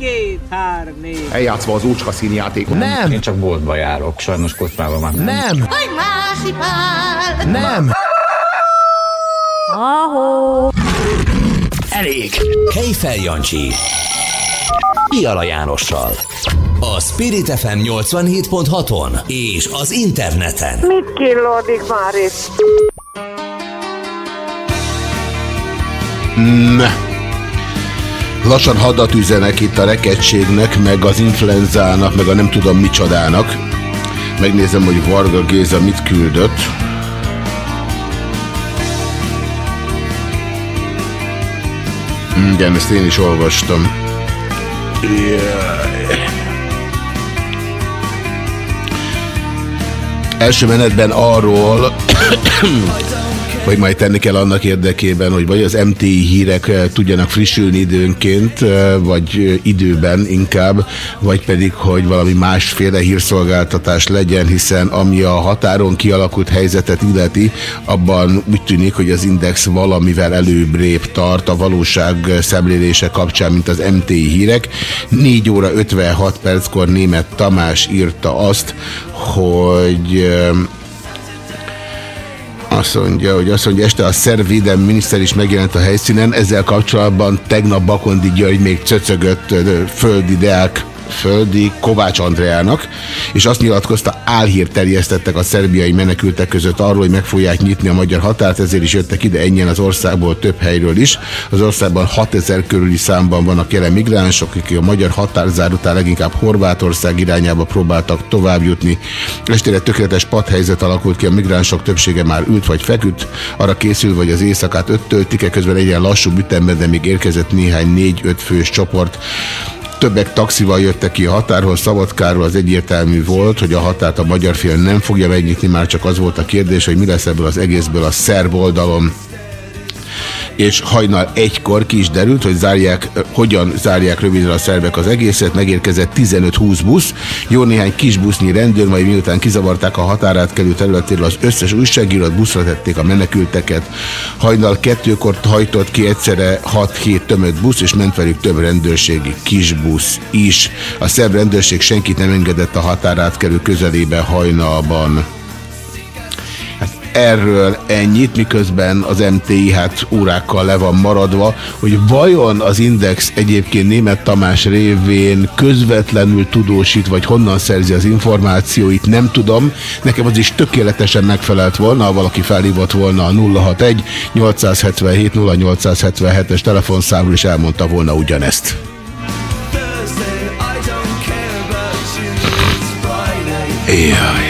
két, három, négy. Eljátszva az úcska színjátékot. Nem. Én csak boltba járok, sajnos kocsmában már nem. Nem. Nem. Ahó. Elég. Kejfel Jancsi. Piala Jánossal. A Spirit FM 87.6-on és az interneten. Mit killódik már itt? Ne. Lassan hadat üzenek itt a rekedtségnek, meg az influenzának, meg a nem tudom micsodának. Megnézem, hogy Varga Géza mit küldött. Igen, ezt én is olvastam. Jaj. Első menetben arról, hogy majd tenni kell annak érdekében, hogy vagy az MTI hírek eh, tudjanak frissülni időnként, eh, vagy eh, időben inkább, vagy pedig, hogy valami másféle hírszolgáltatás legyen, hiszen ami a határon kialakult helyzetet illeti, abban úgy tűnik, hogy az Index valamivel előbbrép tart a valóság szemlélése kapcsán, mint az MTI hírek. 4 óra 56 perckor német Tamás írta azt, hogy azt mondja, hogy azt mondja, este a szervédelmi miniszter is megjelent a helyszínen, ezzel kapcsolatban tegnap Bakondi György még cöcögött földi deák földi Kovács Andreának, és azt nyilatkozta, álhírt terjesztettek a szerbiai menekültek között arról, hogy meg fogják nyitni a magyar határt, ezért is jöttek ide ennyien az országból több helyről is. Az országban 6000 körüli számban vannak jelen migránsok, akik a magyar határzár után leginkább Horvátország irányába próbáltak tovább jutni. Estére tökéletes padhelyzet alakult ki, a migránsok többsége már ült vagy feküdt, arra készül, hogy az éjszakát öttöltik, közben egy ilyen lassú ütemben, de még érkezett néhány négy-öt fős csoport. Többek taxival jöttek ki a határhoz, Szabadkáról az egyértelmű volt, hogy a határt a magyar fél nem fogja megnyitni, már csak az volt a kérdés, hogy mi lesz ebből az egészből a szerb oldalon és hajnal egykor ki is derült, hogy zárják, hogyan zárják rövidre a szervek az egészet, megérkezett 15-20 busz, jó néhány kis busznyi rendőr, majd miután kizavarták a határátkelő területéről az összes újságírót, buszra tették a menekülteket. Hajnal kettőkor hajtott ki egyszerre 6-7 tömött busz, és ment velük több rendőrségi kis busz is. A szerb rendőrség senkit nem engedett a határátkelő közelébe hajnalban erről ennyit, miközben az MTI hát órákkal le van maradva, hogy vajon az Index egyébként német Tamás révén közvetlenül tudósít, vagy honnan szerzi az információit, nem tudom. Nekem az is tökéletesen megfelelt volna, ha valaki felhívott volna a 061 877 0877-es telefonszámról, és elmondta volna ugyanezt. Jaj. –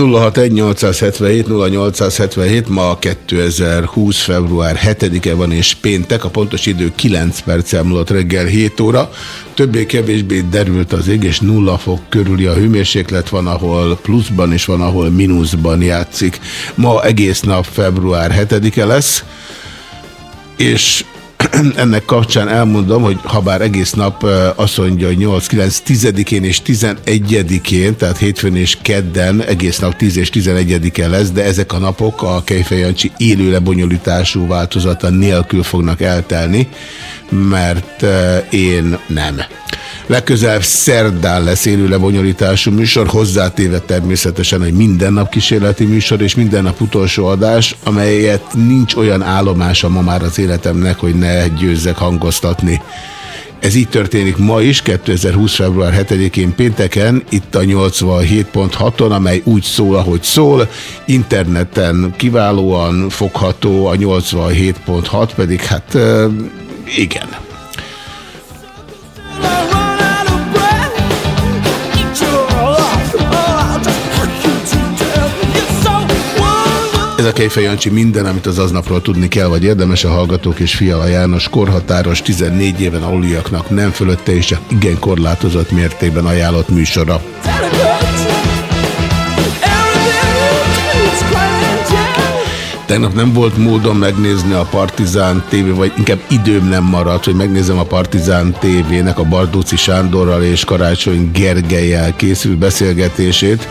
061-877 0877 ma 2020. február 7-e van és péntek, a pontos idő 9 perc múlott reggel 7 óra. Többé-kevésbé derült az ég, és nulla fok körüli a hőmérséklet, van ahol pluszban és van ahol mínuszban játszik. Ma egész nap február 7-e lesz, és ennek kapcsán elmondom, hogy ha bár egész nap azt mondja, hogy 8-9-10-én és 11-én, tehát hétfőn és kedden egész nap 10 és 11-e lesz, de ezek a napok a Kejfejancsi élő lebonyolítású változata nélkül fognak eltelni, mert én nem. Legközelebb szerdán lesz élő lebonyolítású műsor, hozzátéve természetesen egy minden nap kísérleti műsor és minden nap utolsó adás, amelyet nincs olyan állomása ma már az életemnek, hogy ne győzzek hangoztatni. Ez így történik ma is, 2020. február 7-én pénteken, itt a 87.6-on, amely úgy szól, ahogy szól. Interneten kiválóan fogható, a 87.6 pedig hát igen. Ez a Kejfej Jancsi minden, amit az aznapról tudni kell, vagy érdemes a hallgatók és Fiala János korhatáros 14 éven aluliaknak nem fölötte és csak igen korlátozott mértékben ajánlott műsora. Tegnap nem volt módon megnézni a Partizán TV, vagy inkább időm nem maradt, hogy megnézem a Partizán TV-nek a Bardóci Sándorral és Karácsony Gergelyel készült beszélgetését,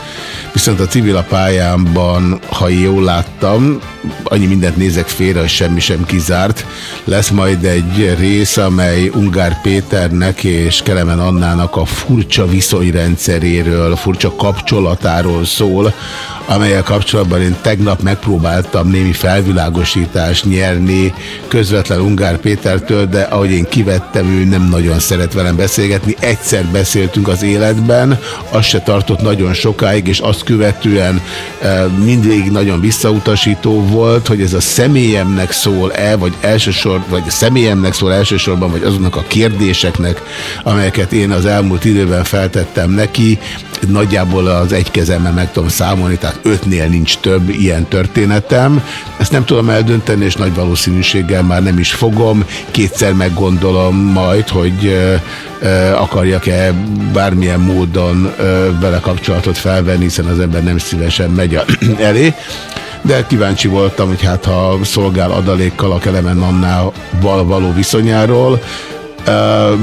viszont a civil a pályámban, ha jól láttam, annyi mindent nézek félre, hogy semmi sem kizárt. Lesz majd egy rész, amely Ungár Péternek és Kelemen Annának a furcsa viszonyrendszeréről, furcsa kapcsolatáról szól, amelyel kapcsolatban én tegnap megpróbáltam némi felvilágosítást nyerni közvetlen Ungár Pétertől, de ahogy én kivettem, ő nem nagyon szeret velem beszélgetni. Egyszer beszéltünk az életben, az se tartott nagyon sokáig, és azt követően e, mindig nagyon visszautasító volt, hogy ez a személyemnek szól-e, vagy elsősor, vagy a személyemnek szól elsősorban, vagy azoknak a kérdéseknek, amelyeket én az elmúlt időben feltettem neki, nagyjából az egy kezemmel meg tudom számolni, tehát ötnél nincs több ilyen történetem. Ezt nem tudom eldönteni, és nagy valószínűséggel már nem is fogom. Kétszer meggondolom majd, hogy akarjak-e bármilyen módon vele kapcsolatot felvenni, hiszen az ember nem szívesen megy elé. De kíváncsi voltam, hogy hát ha szolgál adalékkal a Kelemen Annával való viszonyáról,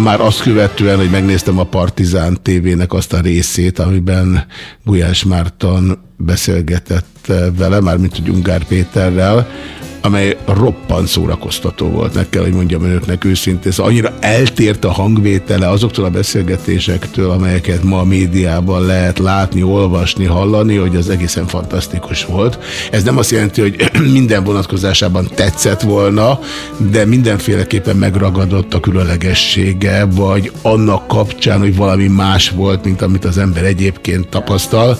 már azt követően, hogy megnéztem a Partizán TV-nek azt a részét, amiben Gulyás Márton beszélgetett vele, mármint hogy Ungár Péterrel, amely roppant szórakoztató volt, meg kell, hogy mondjam önöknek őszintén. Szóval annyira eltért a hangvétele azoktól a beszélgetésektől, amelyeket ma a médiában lehet látni, olvasni, hallani, hogy az egészen fantasztikus volt. Ez nem azt jelenti, hogy minden vonatkozásában tetszett volna, de mindenféleképpen megragadott a különlegessége, vagy annak kapcsán, hogy valami más volt, mint amit az ember egyébként tapasztal.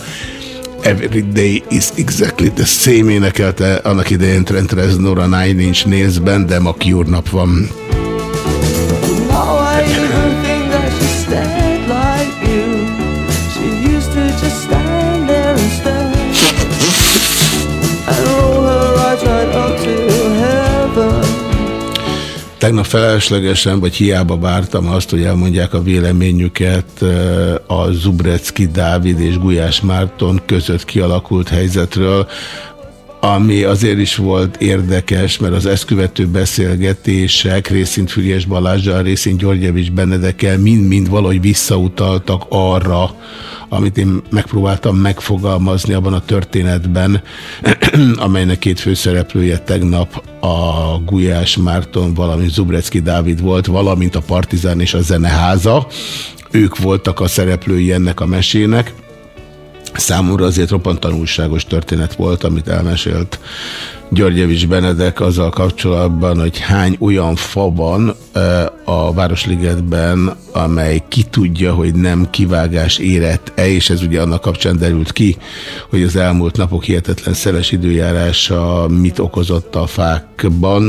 Every day is exactly the same énekelte annak idején Trent Reznor a Nine Inch Nails-ben, de ma Cure nap van. Tegnap feleslegesen, vagy hiába vártam azt, hogy elmondják a véleményüket a Zubrecki Dávid és Gulyás Márton között kialakult helyzetről, ami azért is volt érdekes, mert az ezt követő beszélgetések részint Füriás Balázsral, részint Györgyevics Benedekkel mind-mind valahogy visszautaltak arra, amit én megpróbáltam megfogalmazni abban a történetben, amelynek két főszereplője tegnap a Gulyás Márton, valamint Zubrecki Dávid volt, valamint a Partizán és a Zeneháza. Ők voltak a szereplői ennek a mesének. Számomra azért roppant tanulságos történet volt, amit elmesélt Györgyevics Benedek azzal kapcsolatban, hogy hány olyan fa van a Városligetben, amely ki tudja, hogy nem kivágás érett-e, és ez ugye annak kapcsán derült ki, hogy az elmúlt napok hihetetlen szeles időjárása mit okozott a fákban,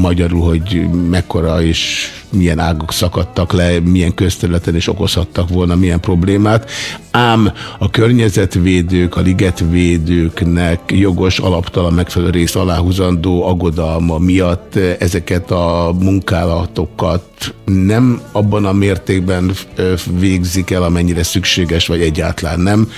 magyarul, hogy mekkora és milyen ágok szakadtak le, milyen közterületen is okozhattak volna milyen problémát. Ám a környezetvédők, a ligetvédőknek jogos alaptalan megfelelő rész aláhúzandó aggodalma miatt ezeket a munkálatokat nem abban a mértékben végzik el, amennyire szükséges, vagy egyáltalán nem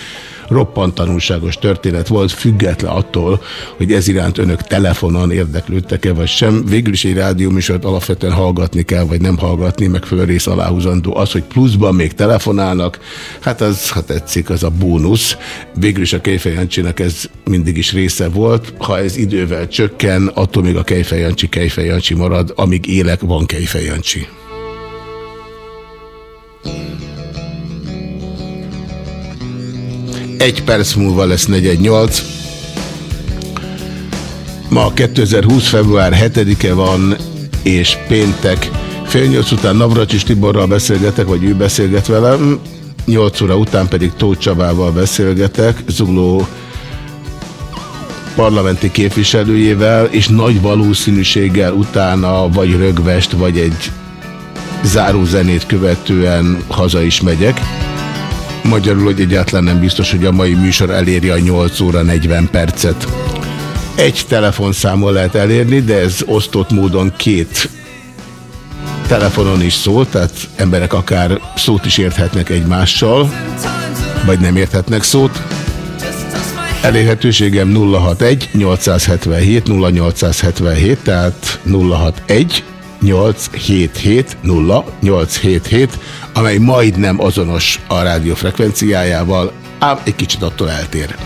roppant tanulságos történet volt, független attól, hogy ez iránt önök telefonon érdeklődtek-e, vagy sem. Végül is egy rádióműsort alapvetően hallgatni kell, vagy nem hallgatni, megfelelő rész aláhúzandó. Az, hogy pluszban még telefonálnak, hát az, ha tetszik, az a bónusz. Végül is a Kejfejancsinak ez mindig is része volt. Ha ez idővel csökken, attól még a Kejfejancsi Kejfejancsi marad, amíg élek, van Kejfejancsi. Egy perc múlva lesz 418. Ma 2020. február 7-e van, és péntek Fél nyolc után Navracsis Tiborral beszélgetek, vagy ő beszélget velem. Nyolc óra után pedig Tóth Csabával beszélgetek, Zugló parlamenti képviselőjével, és nagy valószínűséggel utána vagy rögvest, vagy egy zárózenét követően haza is megyek. Magyarul, hogy egyáltalán nem biztos, hogy a mai műsor eléri a 8 óra 40 percet. Egy telefonszámon lehet elérni, de ez osztott módon két telefonon is szól, tehát emberek akár szót is érthetnek egymással, vagy nem érthetnek szót. Elérhetőségem 061 877 0877, tehát 061 877 0877, amely majdnem azonos a rádiófrekvenciájával, ám egy kicsit attól eltér.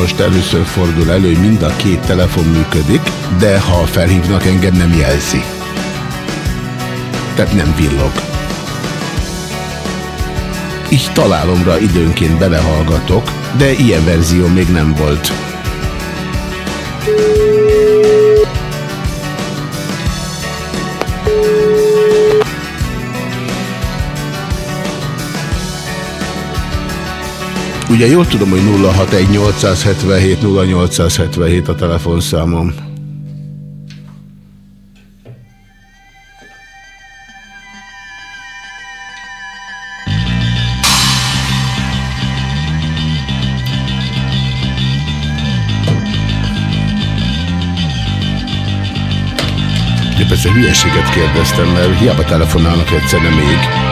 Most először fordul elő, hogy mind a két telefon működik, de ha felhívnak engem nem jelzi. Tehát nem villog. Így találomra időnként belehallgatok, de ilyen verzió még nem volt. Ugye jól tudom, hogy 061 877 0877 a telefonszámom. De persze hülyeséget kérdeztem, mert hiába telefonálnak egyszer nem még.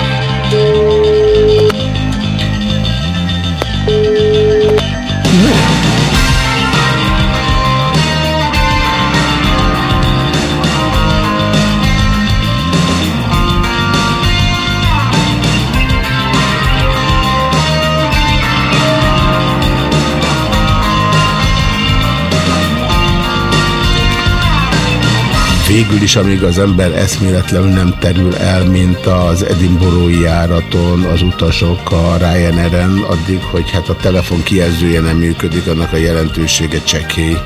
Végül is, amíg az ember eszméletlenül nem terül el, mint az Edinburghi járaton az utasok a Ryanair-en, addig, hogy hát a telefon kijelzője nem működik, annak a jelentősége csekély.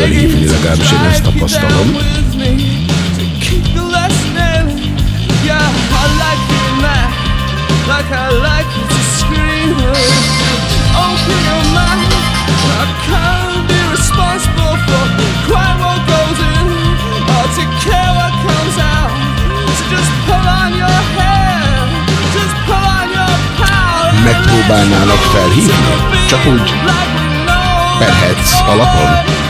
Fölhívni, legalábbis ezt tapasztalom. like I like you to scream Open your I can't be responsible for quite what goes in Or care what comes out So just pull on your hair Just pull on your power Megpróbálnának felhívni? Csak úgy perhetsz alapon?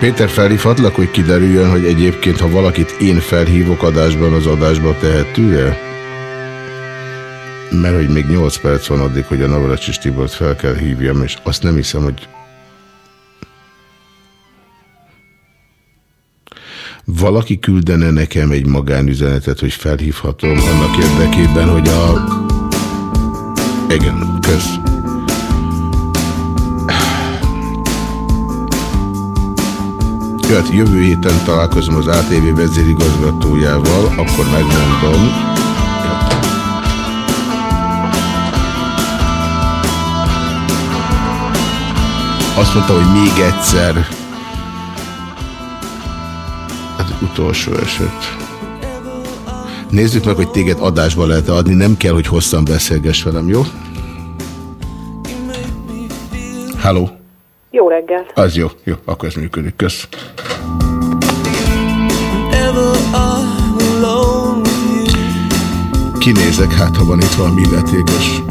Péter felhívhatlak, hogy kiderüljön, hogy egyébként, ha valakit én felhívok adásban, az adásba tehető-e? Mert hogy még 8 perc van addig, hogy a Navracsis Tibort fel kell hívjam, és azt nem hiszem, hogy valaki küldene nekem egy magánüzenetet, hogy felhívhatom annak érdekében, hogy a... Igen, kösz. Követ, jövő héten találkozom az ATV vezérigazgatójával, akkor megmondom. Azt mondta, hogy még egyszer. Hát utolsó eset. Nézzük meg, hogy téged adásba lehet -e adni. Nem kell, hogy hosszan beszélgess velem, jó? Halló? Jó reggelt. Az jó, jó, akkor ez működik. Kösz. Kinézek, hát ha van itt valami illetékes.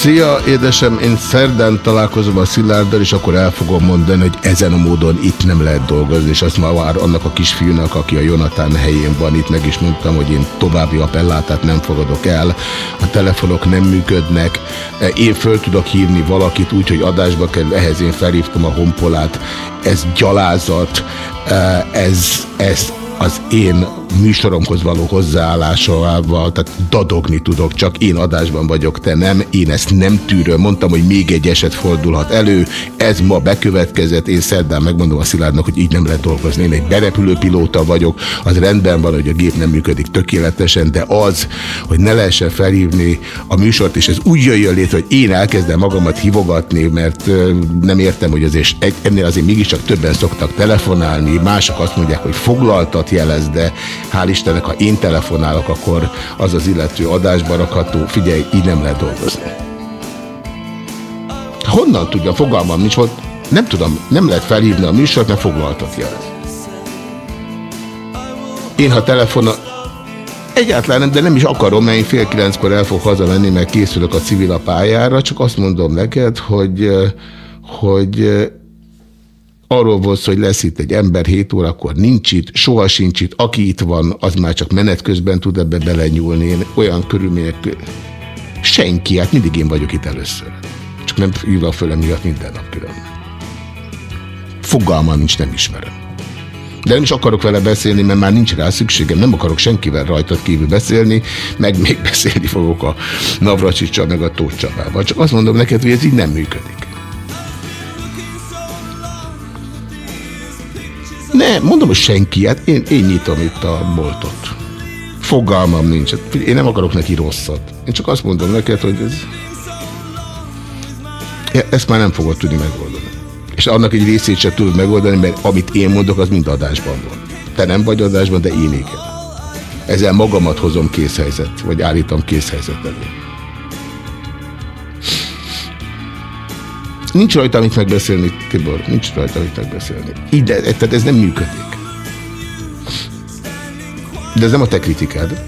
Szia, édesem, én szerdán találkozom a Szilárddal, és akkor el fogom mondani, hogy ezen a módon itt nem lehet dolgozni, és azt már annak a kisfiúnak, aki a Jonatán helyén van, itt meg is mondtam, hogy én további appellátát nem fogadok el, a telefonok nem működnek, én föl tudok hívni valakit úgy, hogy adásba kerül, ehhez én felhívtam a honpolát, ez gyalázat, ez, ez az én műsoromhoz való hozzáállásával, tehát dadogni tudok, csak én adásban vagyok, te nem, én ezt nem tűröm. Mondtam, hogy még egy eset fordulhat elő, ez ma bekövetkezett, én szerdán megmondom a Szilárdnak, hogy így nem lehet dolgozni. Én egy berepülő pilóta vagyok, az rendben van, hogy a gép nem működik tökéletesen, de az, hogy ne lehessen felhívni a műsort, és ez úgy jöjjön létre, hogy én elkezdem magamat hívogatni, mert nem értem, hogy azért ennél azért mégiscsak többen szoktak telefonálni, mások azt mondják, hogy foglaltat jelez, de hál' Istennek, ha én telefonálok, akkor az az illető adásba rakható. Figyelj, így nem lehet dolgozni. Honnan tudja, fogalmam nincs, volt, nem tudom, nem lehet felhívni a műsort, mert foglaltat jelez. Én, ha telefonál, Egyáltalán nem, de nem is akarom, mert én fél kilenckor el fog hazamenni, mert készülök a civil a pályára, csak azt mondom neked, hogy, hogy arról volt hogy lesz itt egy ember 7 órakor, nincs itt, soha sincs itt, aki itt van, az már csak menet közben tud ebbe belenyúlni, én olyan körülmények, senki, hát mindig én vagyok itt először. Csak nem hívva föl miatt minden nap külön. Fogalma nincs, nem ismerem. De nem is akarok vele beszélni, mert már nincs rá szükségem. Nem akarok senkivel rajtad kívül beszélni, meg még beszélni fogok a Navracsicsal, meg a Tóth Csabával. Csak azt mondom neked, hogy ez így nem működik. Ne, mondom, hogy senki, hát én, én nyitom itt a boltot. Fogalmam nincs. Hát én nem akarok neki rosszat. Én csak azt mondom neked, hogy ez... Ezt már nem fogod tudni megoldani. És annak egy részét sem tudod megoldani, mert amit én mondok, az mind adásban van. Te nem vagy adásban, de én igen. Ezzel magamat hozom készhelyzet, vagy állítom készhelyzet elő. Nincs rajta amit megbeszélni, Tibor. Nincs rajta amit megbeszélni. Ide, tehát ez nem működik. De ez nem a te kritikád.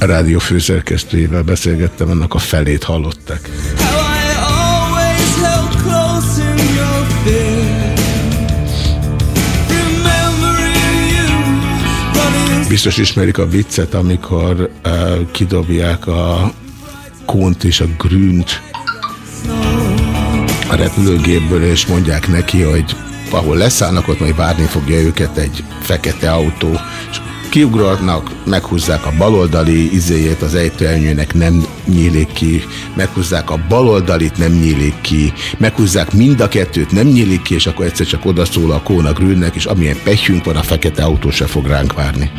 A rádió főszerkesztőjével beszélgettem, annak a felét hallották. Biztos ismerik a viccet, amikor uh, kidobják a kont és a grünt a repülőgépből, és mondják neki, hogy ahol leszállnak, ott majd várni fogja őket egy fekete autó, és kiugratnak, meghúzzák a baloldali izéjét, az ejtőelnyőnek nem nyílik ki, meghúzzák a baloldalit, nem nyílik ki, meghúzzák mind a kettőt, nem nyílik ki, és akkor egyszer csak odaszól a kónak rülnek, és amilyen pehjünk van, a fekete autó se fog ránk várni.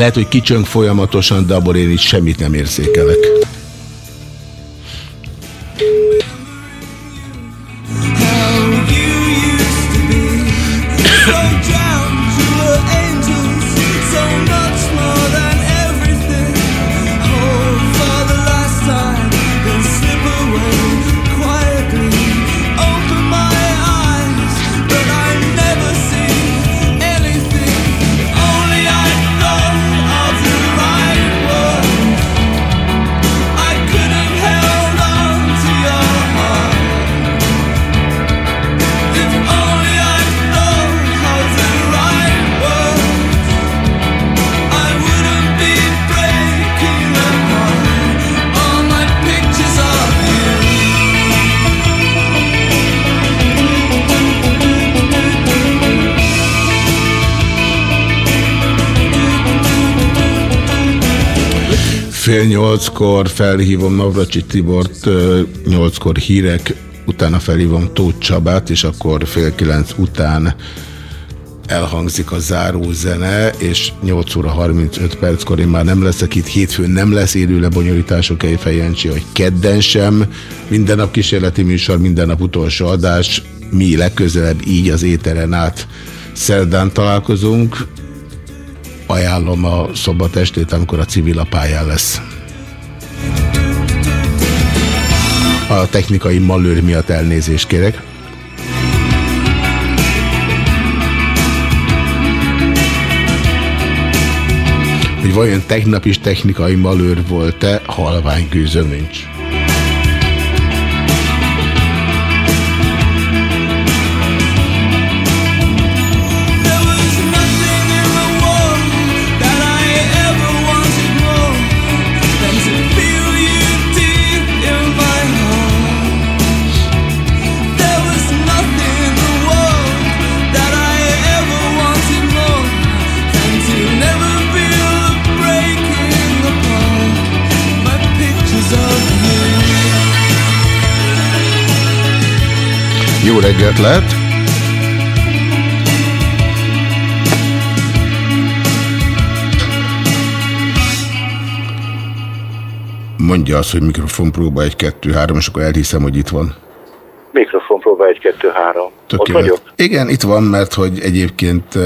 Lehet, hogy kicsönk folyamatosan, de abból én itt semmit nem érzékelek. Fél nyolckor felhívom Navracsi Tibort, nyolckor hírek, utána felhívom Tóth Csabát, és akkor fél kilenc után elhangzik a záró zene, és 8 óra 35 perckor én már nem leszek itt, hétfőn nem lesz élő lebonyolítások Ejfej hogy kedden sem, minden nap kísérleti műsor, minden nap utolsó adás, mi legközelebb így az éteren át Szerdán találkozunk. Ajánlom a szombatestét, amikor a civil a pályán lesz. A technikai malőr miatt elnézést kérek. Hogy vajon tegnap is technikai malőr volt-e, halvány gőzöm nincs. Jó reggelt lehet! Mondja azt, hogy mikrofonpróba 1-2-3, és akkor elhiszem, hogy itt van. Mikrofonpróba 1-2-3. Ott vagyok? Igen, itt van, mert hogy egyébként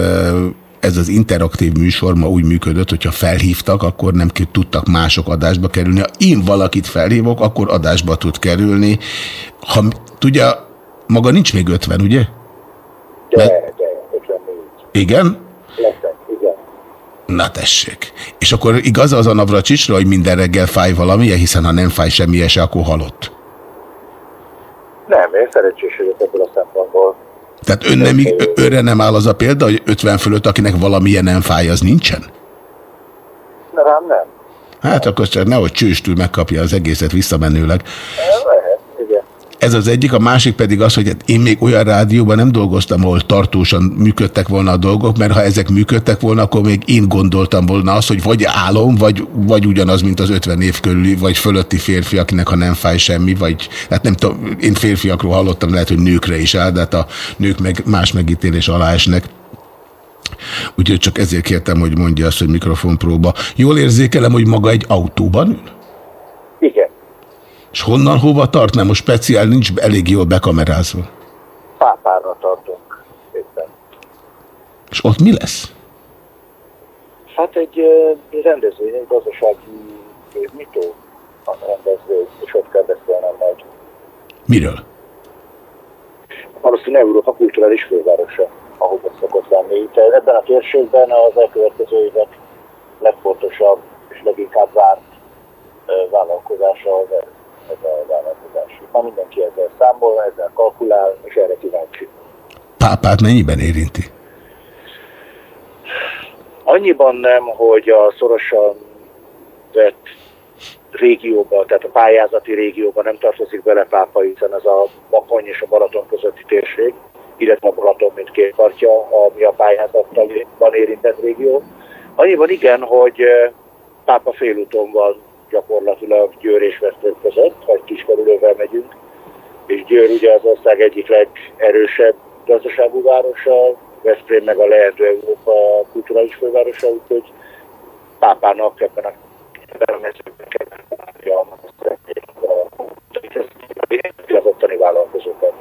ez az interaktív műsor ma úgy működött, hogyha felhívtak, akkor nem tudtak mások adásba kerülni. Ha én valakit felhívok, akkor adásba tud kerülni. Ha tudja, maga nincs még 50, ugye? De, Mert... de, 54. Igen? Leszek, igen. Na tessék. És akkor igaz az a Navracsicsra, hogy minden reggel fáj valamilyen, hiszen ha nem fáj semmi se, akkor halott? Nem, én szerencsés vagyok ebből a szempontból. Tehát ön nem, őre nem áll az a példa, hogy 50 fölött, akinek valamilyen nem fáj, az nincsen? Rám nem. Hát akkor csak nehogy csőstül megkapja az egészet visszamenőleg. Ez az egyik, a másik pedig az, hogy én még olyan rádióban nem dolgoztam, ahol tartósan működtek volna a dolgok, mert ha ezek működtek volna, akkor még én gondoltam volna azt, hogy vagy álom, vagy, vagy ugyanaz, mint az 50 év körüli, vagy fölötti férfi, akinek ha nem fáj semmi, vagy hát nem tudom, én férfiakról hallottam, lehet, hogy nőkre is áll, de hát a nők meg más megítélés alá esnek. Úgyhogy csak ezért kértem, hogy mondja azt, hogy mikrofonpróba. Jól érzékelem, hogy maga egy autóban ül? És honnan hova tart? Nem, most speciál nincs elég jól bekamerázva. Pápára tartunk éppen. És ott mi lesz? Hát egy rendezvény, egy gazdasági évmitó a rendezvény, és ott kell beszélnem majd. Miről? Valószínűleg Európa kulturális fővárosa, ahova szokott lenni. Itt ebben a térségben az elkövetkező évek legfontosabb és leginkább várt vállalkozása az ez a vállalkozás. Ma mindenki ezzel számol, ezzel kalkulál, és erre kíváncsi. Pápát mennyiben érinti? Annyiban nem, hogy a szorosan vett régióban, tehát a pályázati régióban nem tartozik bele pápa, hiszen ez a Bakony és a Balaton közötti térség, illetve a Balaton, mint két partja, ami a pályázattal van érintett régió. Annyiban igen, hogy eh, pápa félúton van gyakorlatilag Győr és Veszprém között, vagy kiskerülővel megyünk, és Győr ugye az ország egyik legerősebb gazdaságú városa, Veszprém meg a lehető Európa kulturális fővárosa, úgyhogy pápának ebben a az ottani vállalkozókat.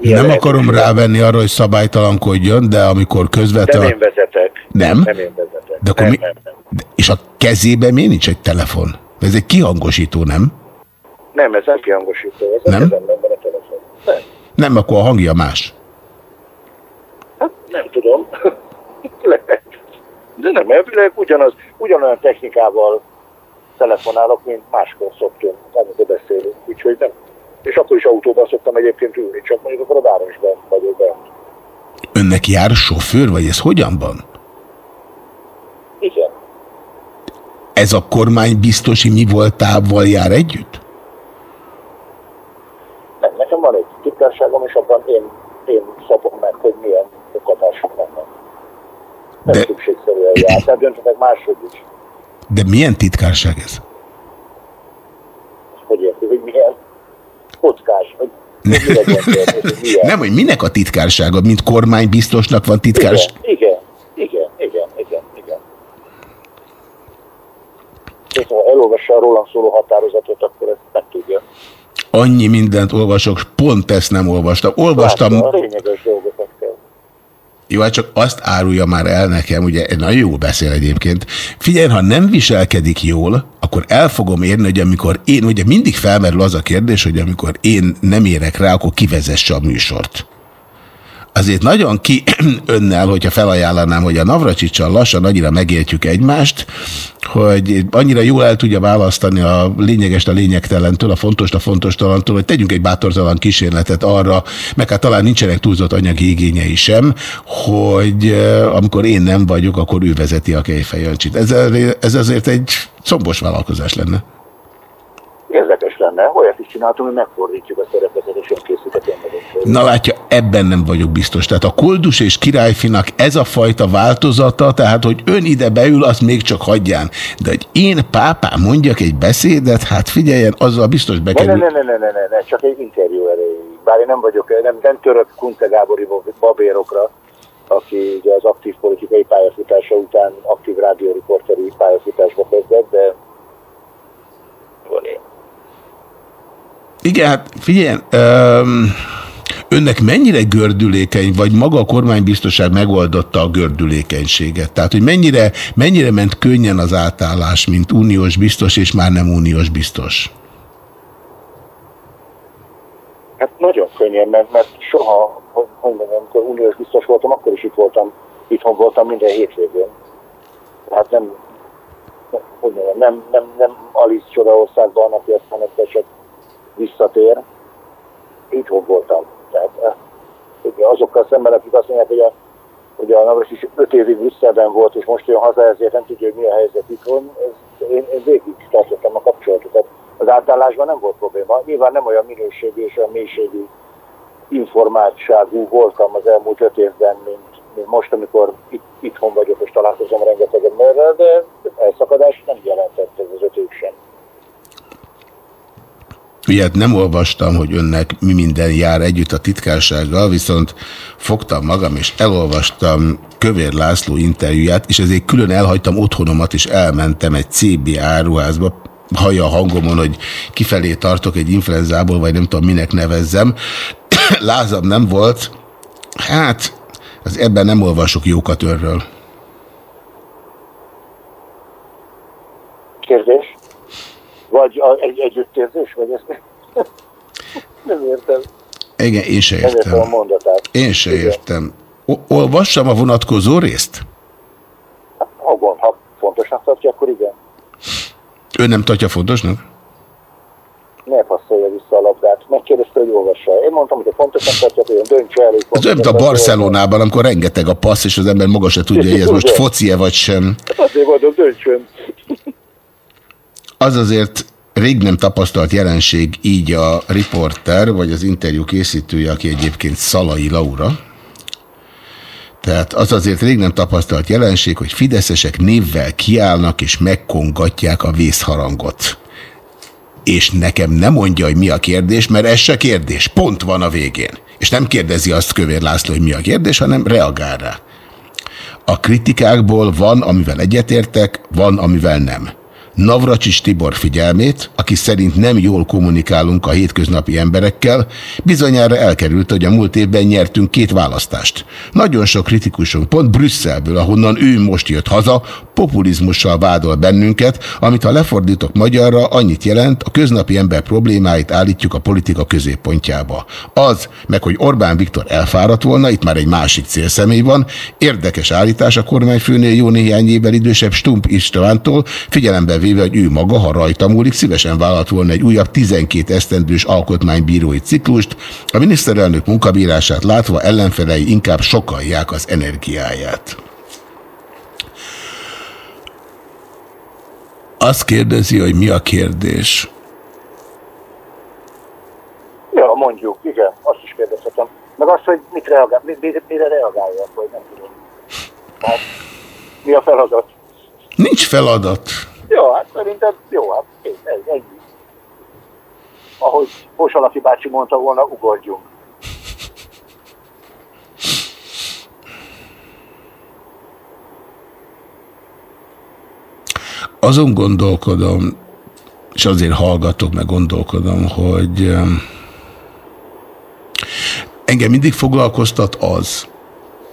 Nem akarom rávenni arra, hogy szabálytalankodjon, de amikor közvetlen... Nem én vezetek. Nem? Nem én vezetek. De akkor nem, mi... nem, nem. És a kezében miért nincs egy telefon? Ez egy kihangosító, nem? Nem, ez nem kihangosító. Ez nem? A van a telefon. Nem. Nem, akkor a hangja más. Hát nem tudom. Lehet. De nem, elvileg ugyanaz, ugyanolyan technikával telefonálok, mint máskor szoktunk, amikor beszélünk. Úgyhogy nem. És akkor is autóban szoktam egyébként ülni, csak mondjuk akkor a városban vagyok bent. Önnek jár sofőr, vagy ez hogyan van? Igen. Ez a kormány biztosi mi voltával jár együtt? Nem, nekem van egy titkárságom, és abban én, én szabom meg, hogy milyen okatások vannak. Nem De... szükségszerűen jár, tehát döntetek máshogy is. De milyen titkárság ez? Hogy érti, hogy milyen? Kockás, hogy nem. nem, hogy minek a titkársága, mint kormánybiztosnak van titkárság? Igen, igen, igen, igen, igen. És ha elolvassa a rólam szóló határozatot, akkor ezt megtudja. Annyi mindent olvasok, pont ezt nem olvastam. Olvastam... Látta, a lényeges dolgokat kell. Jó, hát csak azt árulja már el nekem, ugye nagyon jól beszél egyébként. Figyelj, ha nem viselkedik jól, akkor el fogom érni, hogy amikor én, ugye mindig felmerül az a kérdés, hogy amikor én nem érek rá, akkor kivezesse a műsort azért nagyon ki önnel, hogyha felajánlanám, hogy a Navracsicsal lassan annyira megértjük egymást, hogy annyira jól el tudja választani a lényeges a lényegtelentől, a fontos a fontos talantól, hogy tegyünk egy bátortalan kísérletet arra, meg hát talán nincsenek túlzott anyagi igényei sem, hogy eh, amikor én nem vagyok, akkor ő vezeti a Kejfejancsit. Ez, ez azért egy szombos vállalkozás lenne érdekes lenne. Olyat is csináltunk, hogy megfordítjuk a szerepetet, és önkészített Na látja, ebben nem vagyok biztos. Tehát a koldus és királyfinak ez a fajta változata, tehát hogy ön ide beül, azt még csak hagyján. De hogy én pápá mondjak egy beszédet, hát figyeljen, azzal biztos bekerül. Ne, ne, ne, ne, ne, ne, ne, csak egy interjú erejéig. Bár én nem vagyok, nem, nem török Kunte Gábori babérokra, aki ugye az aktív politikai pályafutása után aktív rádióriporteri pályafutásba kezdett, de én. Igen, hát figyelj, önnek mennyire gördülékeny, vagy maga a kormánybiztosság megoldotta a gördülékenységet? Tehát, hogy mennyire, mennyire ment könnyen az átállás, mint uniós biztos, és már nem uniós biztos? Hát nagyon könnyen, mert, mert soha, hogy mondjam, amikor uniós biztos voltam, akkor is itt voltam, itthon voltam minden hétvégén. Hát nem, hogy mondjam, nem, nem, nem Alice Csodaországban, aki aztán egyszer csak visszatér. Itthon voltam. Tehát eh, azokkal szemben, akik azt mondják, hogy a, hogy a Navras is öt évig Brüsszelben volt, és most jön haza, ezért nem tudja, hogy mi a helyzet itthon. Ez, én, én végig tartottam a kapcsolatokat. Az átállásban nem volt probléma. Nyilván nem olyan minőségű és olyan mélységű informáltságú voltam az elmúlt öt évben, mint, mint most, amikor itt, itthon vagyok, és találkozom rengeteg emberrel, de elszakadás nem jelentett ez az öt év sem. Ilyet nem olvastam, hogy önnek mi minden jár együtt a titkársággal, viszont fogtam magam, és elolvastam Kövér László interjúját, és ezért külön elhagytam otthonomat, és elmentem egy CB áruházba, hallja a hangomon, hogy kifelé tartok egy influenzából, vagy nem tudom, minek nevezzem. Lázam nem volt. Hát, az ebben nem olvasok jókat önről. Kérdés? Vagy a, egy együttérzés? Vagy ezt nem értem. Igen, én se értem. Nem értem a mondatát. Én se Igen. értem. Olvassam a vonatkozó részt? Hát, ha, ha fontosnak tartja, akkor igen. Ő nem tartja fontosnak? Ne passzolja vissza a labdát. Megkérdezte, hogy olvassa. Én mondtam, hogy a fontosnak tartja, hogy döntse el. Ez olyan, mint a Barcelonában, amikor rengeteg a passz, és az ember maga se tudja, hogy ez most foci-e vagy sem. Hát azért mondom, döntsön az azért rég nem tapasztalt jelenség így a riporter, vagy az interjú készítője, aki egyébként Szalai Laura. Tehát az azért rég nem tapasztalt jelenség, hogy fideszesek névvel kiállnak és megkongatják a vészharangot. És nekem nem mondja, hogy mi a kérdés, mert ez se kérdés. Pont van a végén. És nem kérdezi azt Kövér László, hogy mi a kérdés, hanem reagál rá. A kritikákból van, amivel egyetértek, van, amivel nem. Navracsis Tibor figyelmét, aki szerint nem jól kommunikálunk a hétköznapi emberekkel, bizonyára elkerült, hogy a múlt évben nyertünk két választást. Nagyon sok kritikusunk, pont Brüsszelből, ahonnan ő most jött haza, populizmussal vádol bennünket, amit ha lefordítok magyarra, annyit jelent, a köznapi ember problémáit állítjuk a politika középpontjába. Az, meg hogy Orbán Viktor elfáradt volna, itt már egy másik célszemély van, érdekes állítás a kormányfőnél jó néhány évvel idősebb Stump Istvántól, figyelembe véve, hogy ő maga, ha rajta múlik, szívesen vállalt volna egy újabb 12 esztendős alkotmánybírói ciklust, a miniszterelnök munkabírását látva ellenfelei inkább sokalják az energiáját. Azt kérdezi, hogy mi a kérdés. Ja, mondjuk, igen, azt is kérdezhetem. Meg azt, hogy mit reagál, mire, mire reagáljak, vagy nem tudom. Hát, mi a feladat? Nincs feladat. Jó, hát szerintem jó, hát ennyi. Ahogy Posalaki bácsi mondta volna, ugorjunk. Azon gondolkodom, és azért hallgatok, meg gondolkodom, hogy engem mindig foglalkoztat az,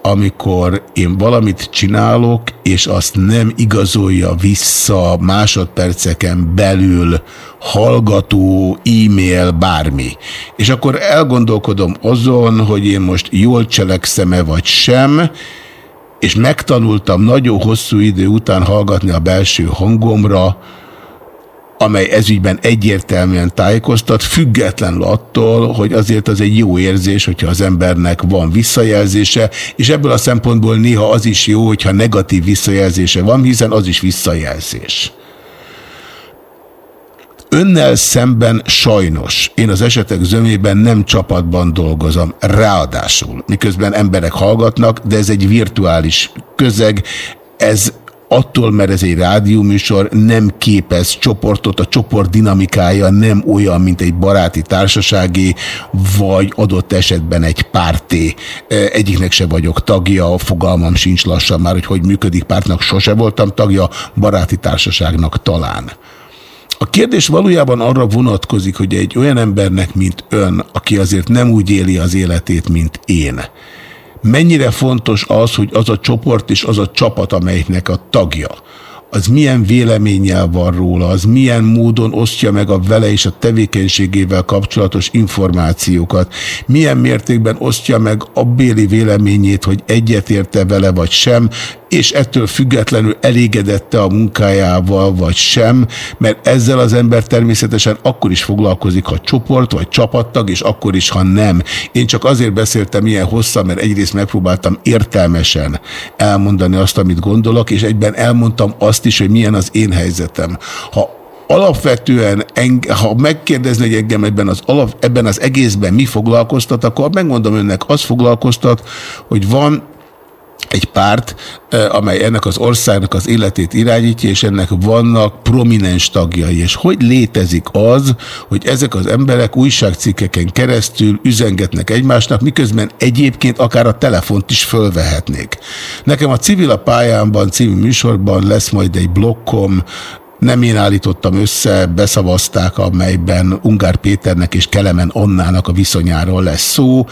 amikor én valamit csinálok, és azt nem igazolja vissza másodperceken belül hallgató, e-mail, bármi. És akkor elgondolkodom azon, hogy én most jól cselekszem-e vagy sem, és megtanultam nagyon hosszú idő után hallgatni a belső hangomra, amely ezügyben egyértelműen tájékoztat, függetlenül attól, hogy azért az egy jó érzés, hogyha az embernek van visszajelzése, és ebből a szempontból néha az is jó, hogyha negatív visszajelzése van, hiszen az is visszajelzés. Önnel szemben sajnos, én az esetek zömében nem csapatban dolgozom, ráadásul, miközben emberek hallgatnak, de ez egy virtuális közeg, ez attól, mert ez egy rádióműsor, nem képez csoportot, a csoport dinamikája nem olyan, mint egy baráti társasági, vagy adott esetben egy párté. Egyiknek se vagyok tagja, fogalmam sincs lassan már, hogy hogy működik pártnak, sose voltam tagja, baráti társaságnak talán. A kérdés valójában arra vonatkozik, hogy egy olyan embernek, mint ön, aki azért nem úgy éli az életét, mint én, mennyire fontos az, hogy az a csoport és az a csapat, amelyiknek a tagja, az milyen véleménnyel van róla, az milyen módon osztja meg a vele és a tevékenységével kapcsolatos információkat, milyen mértékben osztja meg a béli véleményét, hogy egyetérte vele vagy sem, és ettől függetlenül elégedette a munkájával, vagy sem, mert ezzel az ember természetesen akkor is foglalkozik, ha csoport, vagy csapattag, és akkor is, ha nem. Én csak azért beszéltem ilyen hosszan, mert egyrészt megpróbáltam értelmesen elmondani azt, amit gondolok, és egyben elmondtam azt is, hogy milyen az én helyzetem. Ha alapvetően, ha megkérdezni engem ebben az, alap, ebben az egészben mi foglalkoztat, akkor megmondom önnek, az foglalkoztat, hogy van egy párt, amely ennek az országnak az életét irányítja, és ennek vannak prominens tagjai. És hogy létezik az, hogy ezek az emberek újságcikkeken keresztül üzengetnek egymásnak, miközben egyébként akár a telefont is fölvehetnék. Nekem a Civil a pályámban című műsorban lesz majd egy blokkom, nem én állítottam össze, beszavazták, amelyben Ungár Péternek és Kelemen Annának a viszonyáról lesz szó,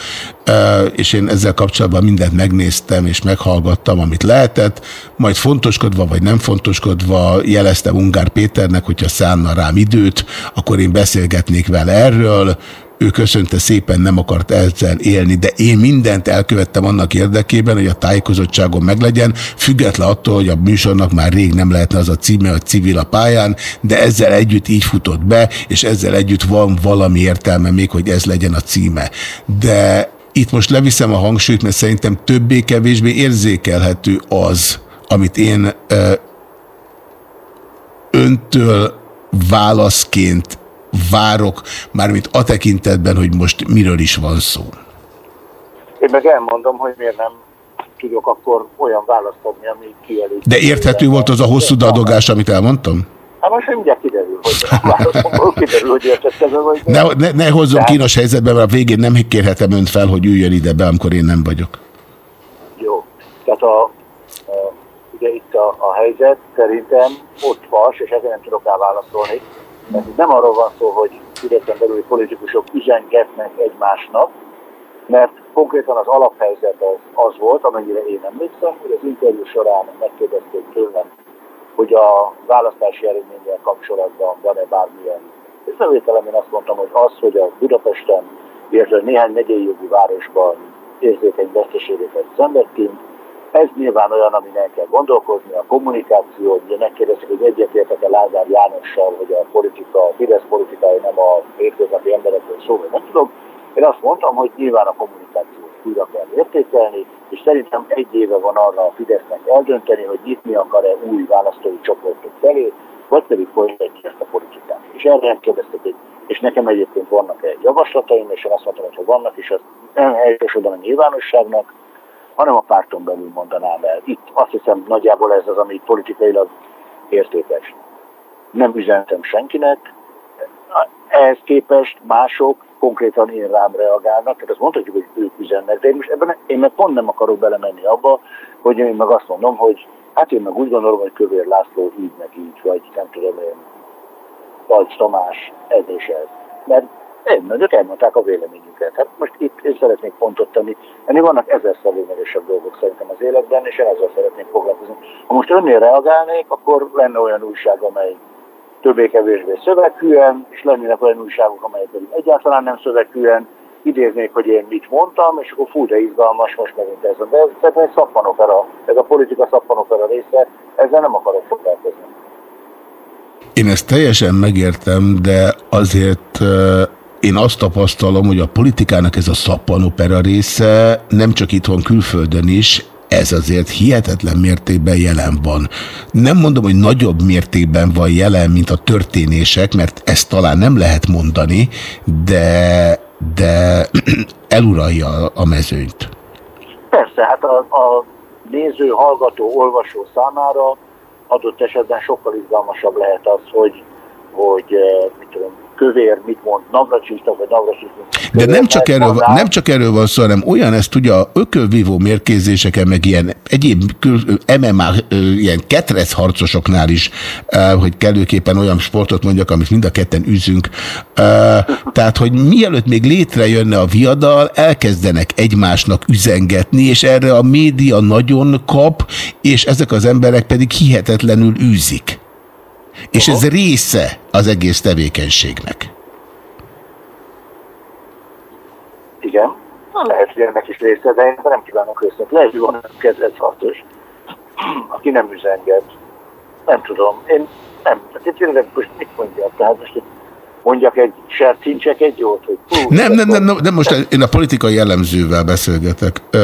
és én ezzel kapcsolatban mindent megnéztem és meghallgattam, amit lehetett, majd fontoskodva vagy nem fontoskodva jeleztem Ungár Péternek, hogyha szánna rám időt, akkor én beszélgetnék vele erről, ő köszönte szépen, nem akart ezzel élni, de én mindent elkövettem annak érdekében, hogy a tájékozottságon meglegyen, független attól, hogy a műsornak már rég nem lehetne az a címe, hogy civil a pályán, de ezzel együtt így futott be, és ezzel együtt van valami értelme még, hogy ez legyen a címe. De itt most leviszem a hangsúlyt, mert szerintem többé-kevésbé érzékelhető az, amit én ö, öntől válaszként várok, mármint a tekintetben, hogy most miről is van szó? Én meg elmondom, hogy miért nem tudok akkor olyan választ adni, ami kielég. De érthető volt az a hosszú dadogás, amit elmondtam? Hát most mindjárt kiderül, hogy kiderül, hogy értettem, vagy ne, ne, ne hozzon kínos helyzetbe, mert a végén nem kérhetem önt fel, hogy üljön ide be, amikor én nem vagyok. Jó. Tehát a, a ugye itt a, a helyzet szerintem ott vas, és ezzel nem tudok válaszolni, mert itt nem arról van szó, hogy Fideszen belüli politikusok üzengetnek egymásnak, mert konkrétan az alaphelyzet az, az volt, amennyire én emlékszem, hogy az interjú során megkérdezték tőlem, hogy a választási eredménnyel kapcsolatban van-e bármilyen észrevételem. Én azt mondtam, hogy az, hogy a Budapesten, illetve néhány megyei jogi városban érzékeny veszteségeket szenvedtünk, ez nyilván olyan, amin el kell gondolkozni, a kommunikáció, ugye megkérdezik, hogy egyetértek-e Lázár Jánossal, hogy a politika, a Fidesz politikája nem a hétköznapi emberekről szól, vagy nem tudom. Én azt mondtam, hogy nyilván a kommunikációt újra kell értékelni, és szerintem egy éve van arra a Fidesznek eldönteni, hogy nyitni akar-e új választói csoportok felé, vagy pedig folytatja ezt a politikát. És erre kérdeztek, hogy és nekem egyébként vannak-e javaslataim, és én azt mondtam, hogy ha vannak, és az elsősorban a nyilvánosságnak, hanem a párton belül mondanám el. Itt azt hiszem nagyjából ez az, ami politikailag értékes. Nem üzentem senkinek, ehhez képest mások konkrétan én rám reagálnak, tehát azt mondhatjuk, hogy ők üzennek, de én most ebben én meg pont nem akarok belemenni abba, hogy én meg azt mondom, hogy hát én meg úgy gondolom, hogy Kövér László így meg így, vagy nem tudom én, vagy Tamás ez és ez. Mert ők elmondták a véleményüket. Hát most itt én szeretnék pontot tenni. Ennél vannak ezerszer lényegesebb dolgok szerintem az életben, és én ezzel szeretnék foglalkozni. Ha most önnél reagálnék, akkor lenne olyan újság, amely többé-kevésbé szöveghűen, és lennének olyan újságok, amelyek pedig egyáltalán nem szöveghűen, idéznék, hogy én mit mondtam, és akkor fú, de izgalmas, most megint ez. De ez szerintem egy szappanopera, ez a politika szappanopera része, ezzel nem akarok foglalkozni. Én ezt teljesen megértem, de azért én azt tapasztalom, hogy a politikának ez a szappanopera része nem csak itthon külföldön is, ez azért hihetetlen mértékben jelen van. Nem mondom, hogy nagyobb mértékben van jelen, mint a történések, mert ezt talán nem lehet mondani, de, de eluralja a mezőnyt. Persze, hát a, a néző, hallgató, olvasó számára adott esetben sokkal izgalmasabb lehet az, hogy, hogy eh, mit tudom, kövér mit mond Navracsicsnak, vagy Navracsicsnak. De nem csak, erről, van, nem csak erről van szó, hanem olyan ez tudja, ökölvívó mérkézéseken, meg ilyen egyéb MMA, ilyen ketrec harcosoknál is, hogy kellőképpen olyan sportot mondjak, amit mind a ketten üzünk. Tehát, hogy mielőtt még létrejönne a viadal, elkezdenek egymásnak üzengetni, és erre a média nagyon kap, és ezek az emberek pedig hihetetlenül űzik. És ez része az egész tevékenységnek. Igen. Lehet, hogy ennek is része, de én nem kívánok összet. Lehet, hogy van kedvenc harcos, aki nem üzenged. Nem tudom. Én nem. Tehát itt tényleg most mit mondjak? Tehát most mondjak egy sercincsek egy jót, hogy... Hú, nem, nem, nem, nem, nem, most én a politikai jellemzővel beszélgetek. Uh,